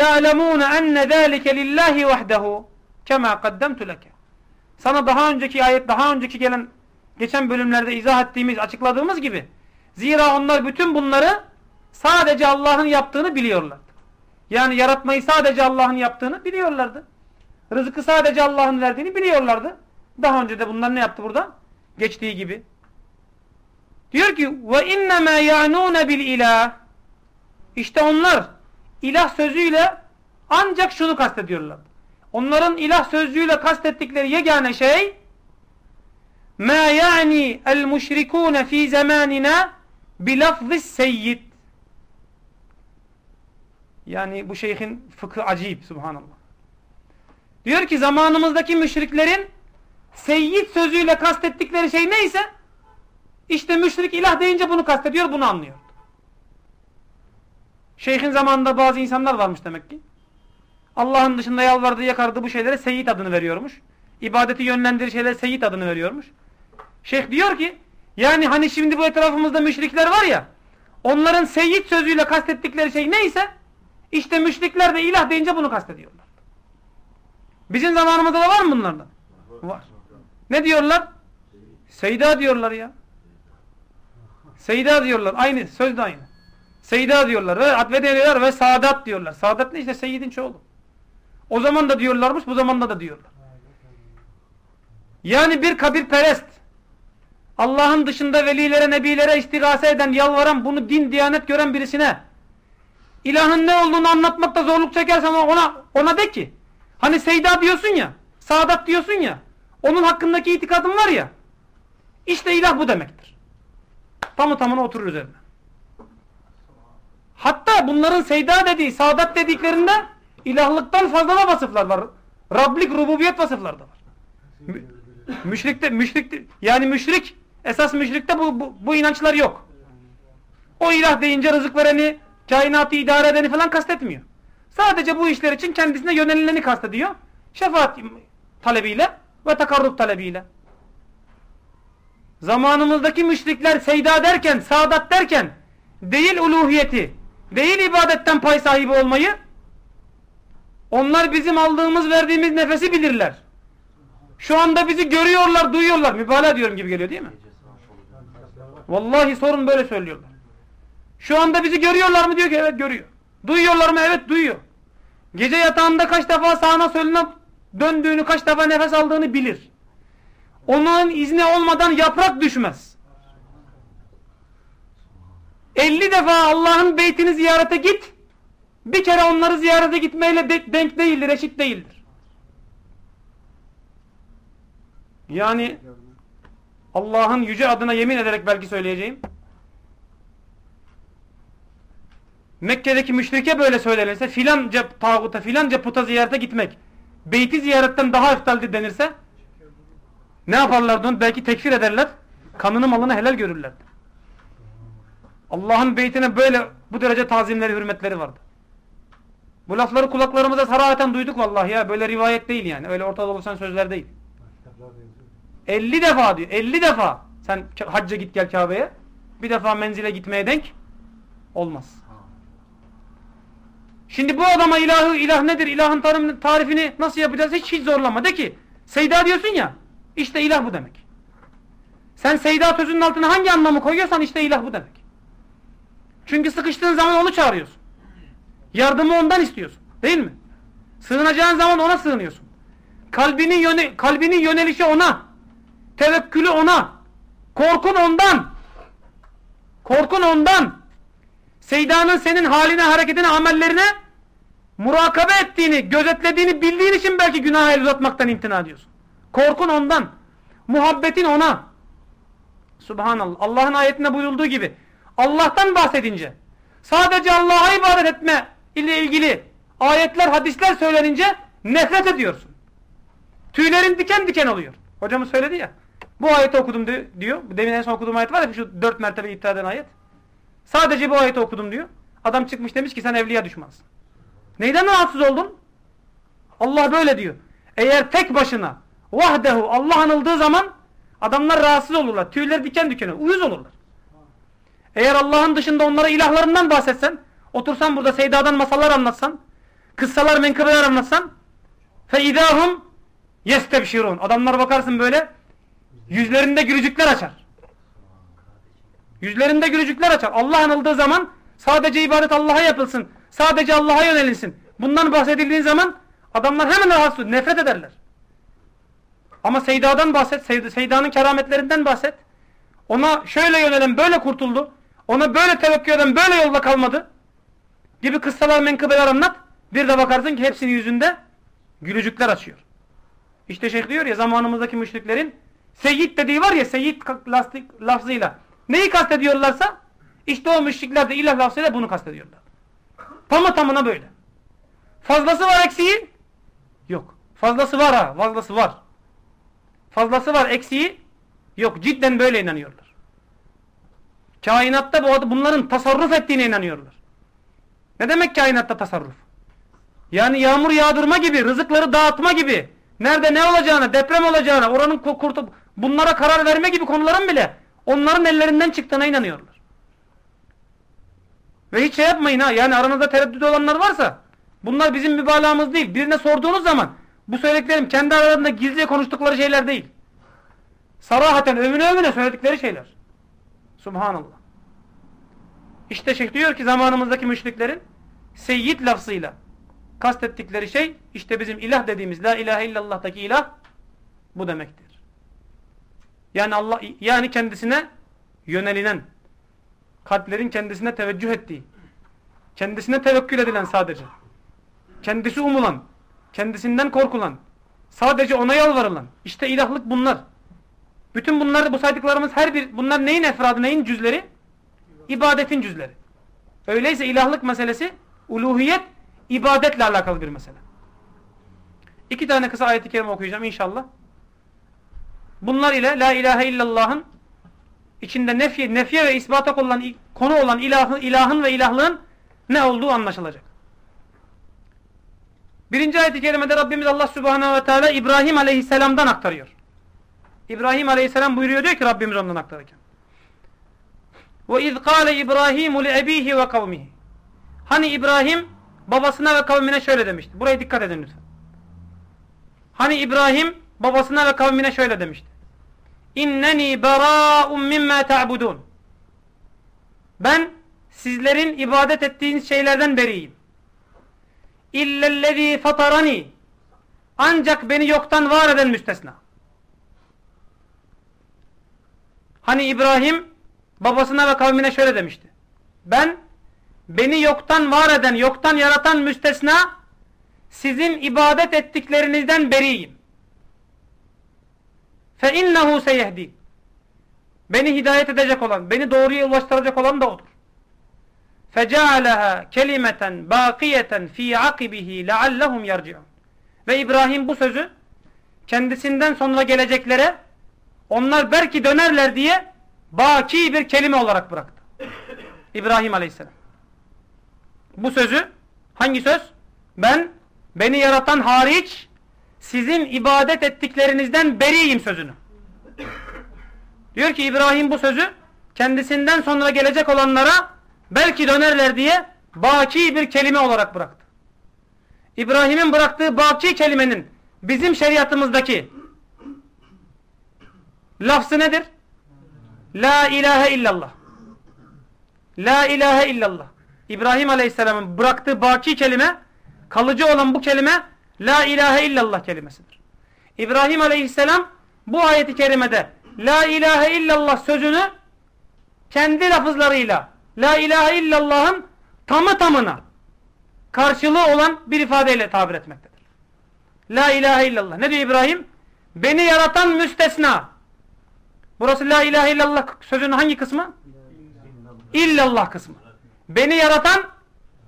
يَعْلَمُونَ اَنَّ ذَٰلِكَ لِلّٰهِ وَحْدَهُ كَمَا قَدَّمْتُ لَكَ Sana daha önceki ayet, daha önceki gelen, geçen bölümlerde izah ettiğimiz, açıkladığımız gibi zira onlar bütün bunları sadece Allah'ın yaptığını biliyorlardı. Yani yaratmayı sadece Allah'ın yaptığını biliyorlardı. Rızkı sadece Allah'ın verdiğini biliyorlardı. Daha önce de bunlar ne yaptı burada? Geçtiği gibi. Diyor ki ve innema yanun bil ilah. İşte onlar ilah sözüyle ancak şunu kastediyorlar. Onların ilah sözcüğüyle kastettikleri yegane şey ma yani el müşrikun fi zamanina bi lafzı seyyid. Yani bu şeyhin fıkı acayip subhanallah. Diyor ki zamanımızdaki müşriklerin seyyid sözüyle kastettikleri şey neyse işte müşrik ilah deyince bunu kastediyor bunu anlıyor. Şeyhin zamanında bazı insanlar varmış demek ki. Allah'ın dışında yalvardığı yakardığı bu şeylere seyyid adını veriyormuş. İbadeti yönlendirir şeylere seyyid adını veriyormuş. Şeyh diyor ki yani hani şimdi bu etrafımızda müşrikler var ya onların seyyid sözüyle kastettikleri şey neyse işte müşrikler de ilah deyince bunu kastediyorlar. Bizim zamanımızda da var mı bunlardan? Var. Ne diyorlar? Seyda diyorlar ya. Seyda diyorlar. Aynı. Söz de aynı. Seyda diyorlar. Ve atfediyorlar ve Sadat diyorlar. Sadat ne işte? Seyyidin çoğulu. O zaman da diyorlarmış. Bu zamanda da diyorlar. Yani bir kabirperest Allah'ın dışında velilere, nebilere istigase eden, yalvaran, bunu din, diyanet gören birisine ilahın ne olduğunu anlatmakta zorluk çekersen ona ona de ki hani Seyda diyorsun ya, Sadat diyorsun ya onun hakkındaki itikadın var ya işte ilah bu demektir. Tamı tamına oturur üzerine. Hatta bunların Seyda dediği, Sadat dediklerinde ilahlıktan fazla vasıflar var. Rablik, rububiyet vasıfları da var. Mü müşrikte, müşrikte, yani müşrik, esas müşrikte bu, bu, bu inançlar yok. O ilah deyince rızık vereni, kainatı idare edeni falan kastetmiyor. Sadece bu işler için kendisine yönelileni kastediyor. Şefaat talebiyle ve takarrub talebiyle. Zamanımızdaki müşrikler seyda derken, saadat derken değil uluhiyeti, değil ibadetten pay sahibi olmayı onlar bizim aldığımız, verdiğimiz nefesi bilirler. Şu anda bizi görüyorlar, duyuyorlar. Mübalağa diyorum gibi geliyor değil mi? Vallahi sorun böyle söylüyorlar. Şu anda bizi görüyorlar mı diyor ki evet görüyor. Duyuyorlar mı? Evet duyuyor. Gece yatağında kaç defa sağına soluna döndüğünü, kaç defa nefes aldığını bilir. Onun izni olmadan yaprak düşmez. 50 defa Allah'ın beytini ziyarete git. Bir kere onları ziyarete gitmeyle de denk değildir, eşit değildir. Yani Allah'ın yüce adına yemin ederek belki söyleyeceğim. Mekke'deki müşrike böyle söylenirse filanca tağuta filanca puta ziyarete gitmek beyti ziyaretten daha eftaldir denirse ne yaparlardı onu? Belki tekfir ederler. Kanını malını helal görürler. Allah'ın beytine böyle bu derece tazimleri, hürmetleri vardı. Bu lafları kulaklarımıza sarahaten duyduk vallahi ya. Böyle rivayet değil yani. Öyle ortada oluşan sözler değil. 50 defa diyor. 50 defa. Sen hacca git gel Kabe'ye. Bir defa menzile gitmeye denk olmaz. Şimdi bu adama ilahı, ilah nedir, ilahın tarifini nasıl yapacağız hiç hiç zorlama. De ki, Seyda diyorsun ya, işte ilah bu demek. Sen Seyda sözünün altına hangi anlamı koyuyorsan işte ilah bu demek. Çünkü sıkıştığın zaman onu çağırıyorsun. Yardımı ondan istiyorsun. Değil mi? Sığınacağın zaman ona sığınıyorsun. Kalbinin, yöne, kalbinin yönelişi ona. Tevekkülü ona. Korkun ondan. Korkun ondan. Seyda'nın senin haline, hareketine, amellerine murakabe ettiğini, gözetlediğini bildiğin için belki günah el uzatmaktan imtina ediyorsun. Korkun ondan. Muhabbetin ona. Subhanallah. Allah'ın ayetinde buyurulduğu gibi Allah'tan bahsedince sadece Allah'a ibadet etme ile ilgili ayetler, hadisler söylenince nefret ediyorsun. Tüylerin diken diken oluyor. Hocamız söyledi ya. Bu ayeti okudum diyor. Demin en son okuduğum ayet var ya şu dört mertebe iptal eden ayet. Sadece bu ayeti okudum diyor. Adam çıkmış demiş ki sen evliya düşmansın. Neyden rahatsız oldun? Allah böyle diyor. Eğer tek başına vahdehu Allah anıldığı zaman adamlar rahatsız olurlar. Tüyler diken diken olur. Uyuz olurlar. Eğer Allah'ın dışında onlara ilahlarından bahsetsen, otursan burada Seyda'dan masallar anlatsan, kıssalar, menkıbeler anlatsan fe idahum yestebşirun. Adamlar bakarsın böyle yüzlerinde gülücükler açar. Yüzlerinde gülücükler açar. Allah anıldığı zaman sadece ibadet Allah'a yapılsın. Sadece Allah'a yönelilsin. Bundan bahsedildiği zaman adamlar hemen rahatsız nefret ederler. Ama Seyda'dan bahset, Seyda'nın kerametlerinden bahset. Ona şöyle yönelen böyle kurtuldu. Ona böyle tevekkül eden böyle yolda kalmadı. Gibi kıssalar menkıbeler anlat. Bir de bakarsın ki hepsinin yüzünde gülücükler açıyor. İşte şeyh diyor ya zamanımızdaki müşriklerin Seyyid dediği var ya Seyyid lafzıyla Neyi kastediyorlarsa işte o müşrikler de ilah lafzıyla bunu kastediyorlar. Tamı tamına böyle. Fazlası var eksiği? Yok. Fazlası var ha. Fazlası var. Fazlası var eksiği? Yok. Cidden böyle inanıyorlar. Kainatta bu bunların tasarruf ettiğine inanıyorlar. Ne demek kainatta tasarruf? Yani yağmur yağdırma gibi, rızıkları dağıtma gibi, nerede ne olacağını, deprem olacağını, oranın kurtup bunlara karar verme gibi konuların bile onların ellerinden çıktığına inanıyorlar. Ve hiç şey yapmayın ha. Yani aranızda tereddüt olanlar varsa bunlar bizim mübalağımız değil. Birine sorduğunuz zaman bu söylediklerim kendi aralarında gizlice konuştukları şeyler değil. Sarahaten övüne övüne söyledikleri şeyler. Subhanallah. İşte şeyh diyor ki zamanımızdaki müşriklerin seyyid lafzıyla kastettikleri şey işte bizim ilah dediğimiz la ilahe illallah'taki ilah bu demektir. Yani Allah yani kendisine yönelilen kalplerin kendisine teveccüh ettiği kendisine tevekkül edilen sadece kendisi umulan kendisinden korkulan sadece ona yalvarılan işte ilahlık bunlar. Bütün bunlar bu saydıklarımız her bir bunlar neyin efradı neyin cüzleri? İbadetin cüzleri. Öyleyse ilahlık meselesi uluhiyet ibadetle alakalı bir mesele. İki tane kısa ayet-i kerime okuyacağım inşallah. Bunlar ile la ilahe illallah'ın içinde nefye, nefye ve ispata konulan, konu olan ilahın, ilahın ve ilahlığın ne olduğu anlaşılacak. Birinci ayet-i kerimede Rabbimiz Allah Subhanahu ve Teala İbrahim Aleyhisselam'dan aktarıyor. İbrahim Aleyhisselam buyuruyor diyor ki Rabbimiz ondan aktarırken. Ve iz kâle İbrahimu li ebihi. Hani İbrahim babasına ve kavmine şöyle demişti. Buraya dikkat edin lütfen. Hani İbrahim babasına ve kavmine şöyle demişti. İnneni berâ'un mimmâ ta'budun. Ben sizlerin ibadet ettiğiniz şeylerden beriyim. İllellezî fatarani. Ancak beni yoktan var eden müstesna. Hani İbrahim babasına ve kavmine şöyle demişti. Ben beni yoktan var eden, yoktan yaratan müstesna sizin ibadet ettiklerinizden beriyim. Fe innehu seyehdi. Beni hidayet edecek olan, beni doğruya ulaştıracak olan da odur. Fecealeha kelimeten bakiyeten fi akibihi leallehum yerciun. Ve İbrahim bu sözü kendisinden sonra geleceklere onlar belki dönerler diye baki bir kelime olarak bıraktı. İbrahim Aleyhisselam. Bu sözü hangi söz? ben beni yaratan hariç sizin ibadet ettiklerinizden beriyim sözünü. Diyor ki İbrahim bu sözü kendisinden sonra gelecek olanlara belki dönerler diye baki bir kelime olarak bıraktı. İbrahim'in bıraktığı baki kelimenin bizim şeriatımızdaki lafzı nedir? La ilahe illallah. La ilahe illallah. İbrahim Aleyhisselam'ın bıraktığı baki kelime, kalıcı olan bu kelime La ilahe illallah kelimesidir. İbrahim Aleyhisselam bu ayeti kerimede La ilahe illallah sözünü kendi lafızlarıyla La ilahe illallah'ın tamı tamına karşılığı olan bir ifadeyle tabir etmektedir. La ilahe illallah. Ne diyor İbrahim? Beni yaratan müstesna. Burası la ilahe illallah sözünün hangi kısmı? İllallah kısmı. Beni yaratan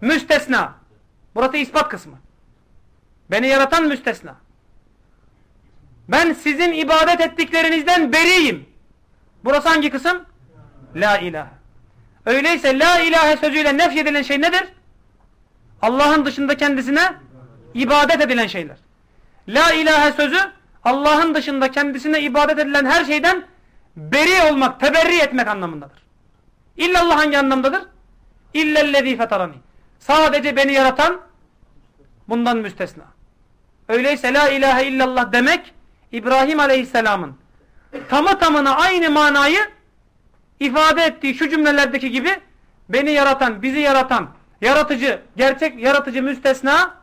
müstesna. Burası ispat kısmı. Beni yaratan müstesna. Ben sizin ibadet ettiklerinizden beriyim. Burası hangi kısım? La ilahe. Öyleyse la ilahe sözüyle nef edilen şey nedir? Allah'ın dışında kendisine ibadet edilen şeyler. La ilahe sözü Allah'ın dışında kendisine ibadet edilen her şeyden beri olmak, teberri etmek anlamındadır. İllallah hangi anlamdadır? İllellezî fetarani. Sadece beni yaratan bundan müstesna. Öyleyse la ilahe illallah demek İbrahim Aleyhisselam'ın tamı tamına aynı manayı ifade ettiği şu cümlelerdeki gibi beni yaratan, bizi yaratan, yaratıcı, gerçek yaratıcı müstesna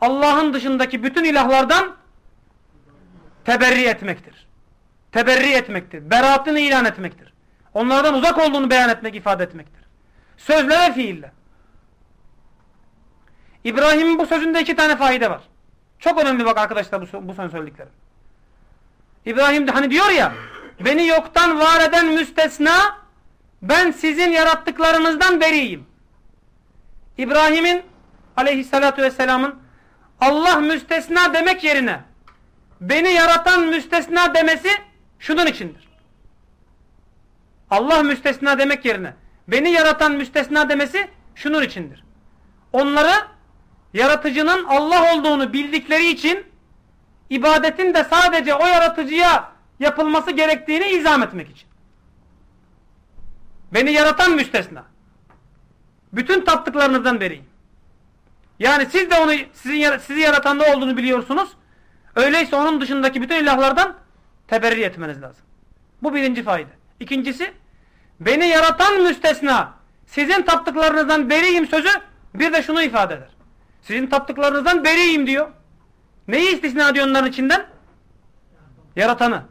Allah'ın dışındaki bütün ilahlardan teberri etmektir. Teberri etmektir. Beraatını ilan etmektir. Onlardan uzak olduğunu beyan etmek, ifade etmektir. Sözle ve fiille. İbrahim'in bu sözünde iki tane faide var. Çok önemli bak arkadaşlar bu, bu son söylediklerim. İbrahim de hani diyor ya beni yoktan var eden müstesna ben sizin yarattıklarınızdan beriyim. İbrahim'in aleyhissalatü vesselamın Allah müstesna demek yerine beni yaratan müstesna demesi şunun içindir. Allah müstesna demek yerine beni yaratan müstesna demesi şunun içindir. Onları yaratıcının Allah olduğunu bildikleri için ibadetin de sadece o yaratıcıya yapılması gerektiğini izah etmek için. Beni yaratan müstesna. Bütün taptıklarınızdan beriyim. Yani siz de onu sizin sizi yaratan ne olduğunu biliyorsunuz. Öyleyse onun dışındaki bütün ilahlardan teberri etmeniz lazım. Bu birinci fayda. İkincisi beni yaratan müstesna sizin taptıklarınızdan beriyim sözü bir de şunu ifade eder. Sizin taptıklarınızdan beriyim diyor. Neyi istisna ediyor onların içinden? Yaratanı.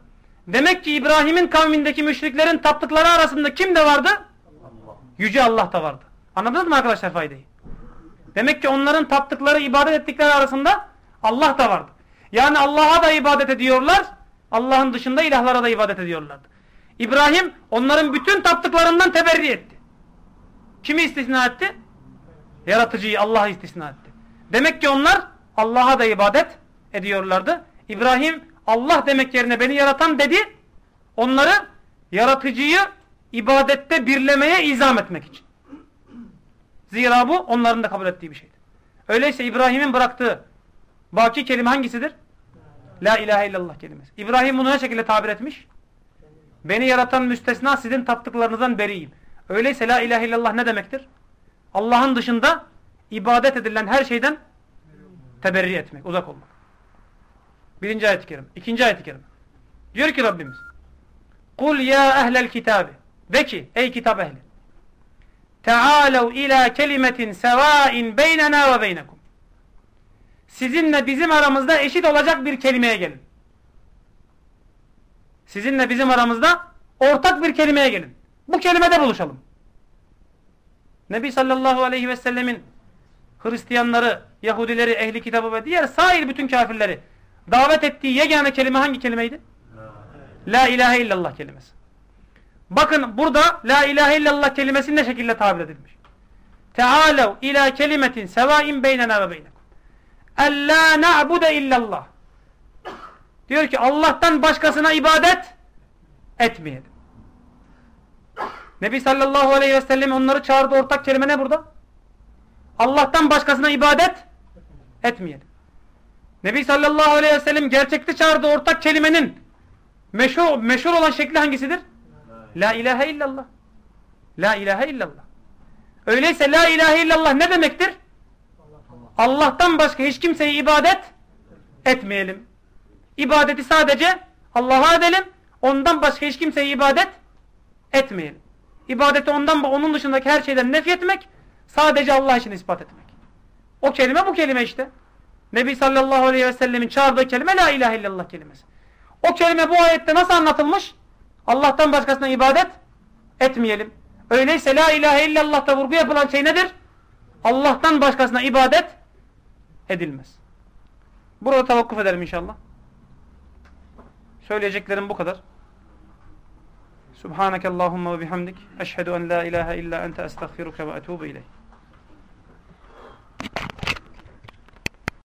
Demek ki İbrahim'in kavmindeki müşriklerin taptıkları arasında kim de vardı? Allah. Yüce Allah da vardı. Anladınız mı arkadaşlar faydayı? Demek ki onların taptıkları, ibadet ettikleri arasında Allah da vardı. Yani Allah'a da ibadet ediyorlar, Allah'ın dışında ilahlara da ibadet ediyorlardı. İbrahim onların bütün taptıklarından teberri etti. Kimi istisna etti? Yaratıcıyı, Allah'ı istisna etti. Demek ki onlar Allah'a da ibadet ediyorlardı. İbrahim Allah demek yerine beni yaratan dedi. Onları yaratıcıyı ibadette birlemeye izam etmek için. Zira bu onların da kabul ettiği bir şeydi. Öyleyse İbrahim'in bıraktığı baki kelime hangisidir? La ilahe illallah kelimesi. İbrahim bunu ne şekilde tabir etmiş? Beni yaratan müstesna sizin taptıklarınızdan beriyim. Öyleyse la ilahe illallah ne demektir? Allah'ın dışında ibadet edilen her şeyden teberri etmek, uzak olmak. Birinci ayet-i kerim. İkinci ayet-i kerim. Diyor ki Rabbimiz Kul ya ehlel kitabi De ki ey kitap ehli Tealev ila kelimetin sevain beynena ve beynekum Sizinle bizim aramızda eşit olacak bir kelimeye gelin. Sizinle bizim aramızda ortak bir kelimeye gelin. Bu kelimede buluşalım. Nebi sallallahu aleyhi ve sellemin Hristiyanları, Yahudileri, ehli kitabı ve diğer sair bütün kafirleri davet ettiği yegane kelime hangi kelimeydi? La ilahe illallah kelimesi. Bakın burada la ilahe illallah kelimesi ne şekilde tabir edilmiş? Tealev ila kelimetin sevain beynena ve beynekum. Ella na'bude illallah. Diyor ki Allah'tan başkasına ibadet etmeyelim. Nebi sallallahu aleyhi ve sellem onları çağırdı ortak kelime ne burada? Allah'tan başkasına ibadet etmeyelim. Nebi sallallahu aleyhi ve sellem gerçekte çağırdığı ortak kelimenin meşhur, meşhur olan şekli hangisidir? La ilahe illallah. La ilahe illallah. Öyleyse la ilahe illallah ne demektir? Allah'tan başka hiç kimseye ibadet etmeyelim. İbadeti sadece Allah'a edelim. Ondan başka hiç kimseye ibadet etmeyelim. İbadeti ondan onun dışındaki her şeyden nefret etmek, sadece Allah için ispat etmek. O kelime bu kelime işte. Nebi sallallahu aleyhi ve sellemin çağırdığı kelime la ilahe illallah kelimesi. O kelime bu ayette nasıl anlatılmış? Allah'tan başkasına ibadet etmeyelim. Öyleyse la ilahe illallah'ta vurgu yapılan şey nedir? Allah'tan başkasına ibadet edilmez. Burada tavakkuf edelim inşallah. Söyleyeceklerim bu kadar. Subhaneke Allahumma ve bihamdik. Eşhedü en la ilahe illa ente estağfiruke ve etubu ileyh.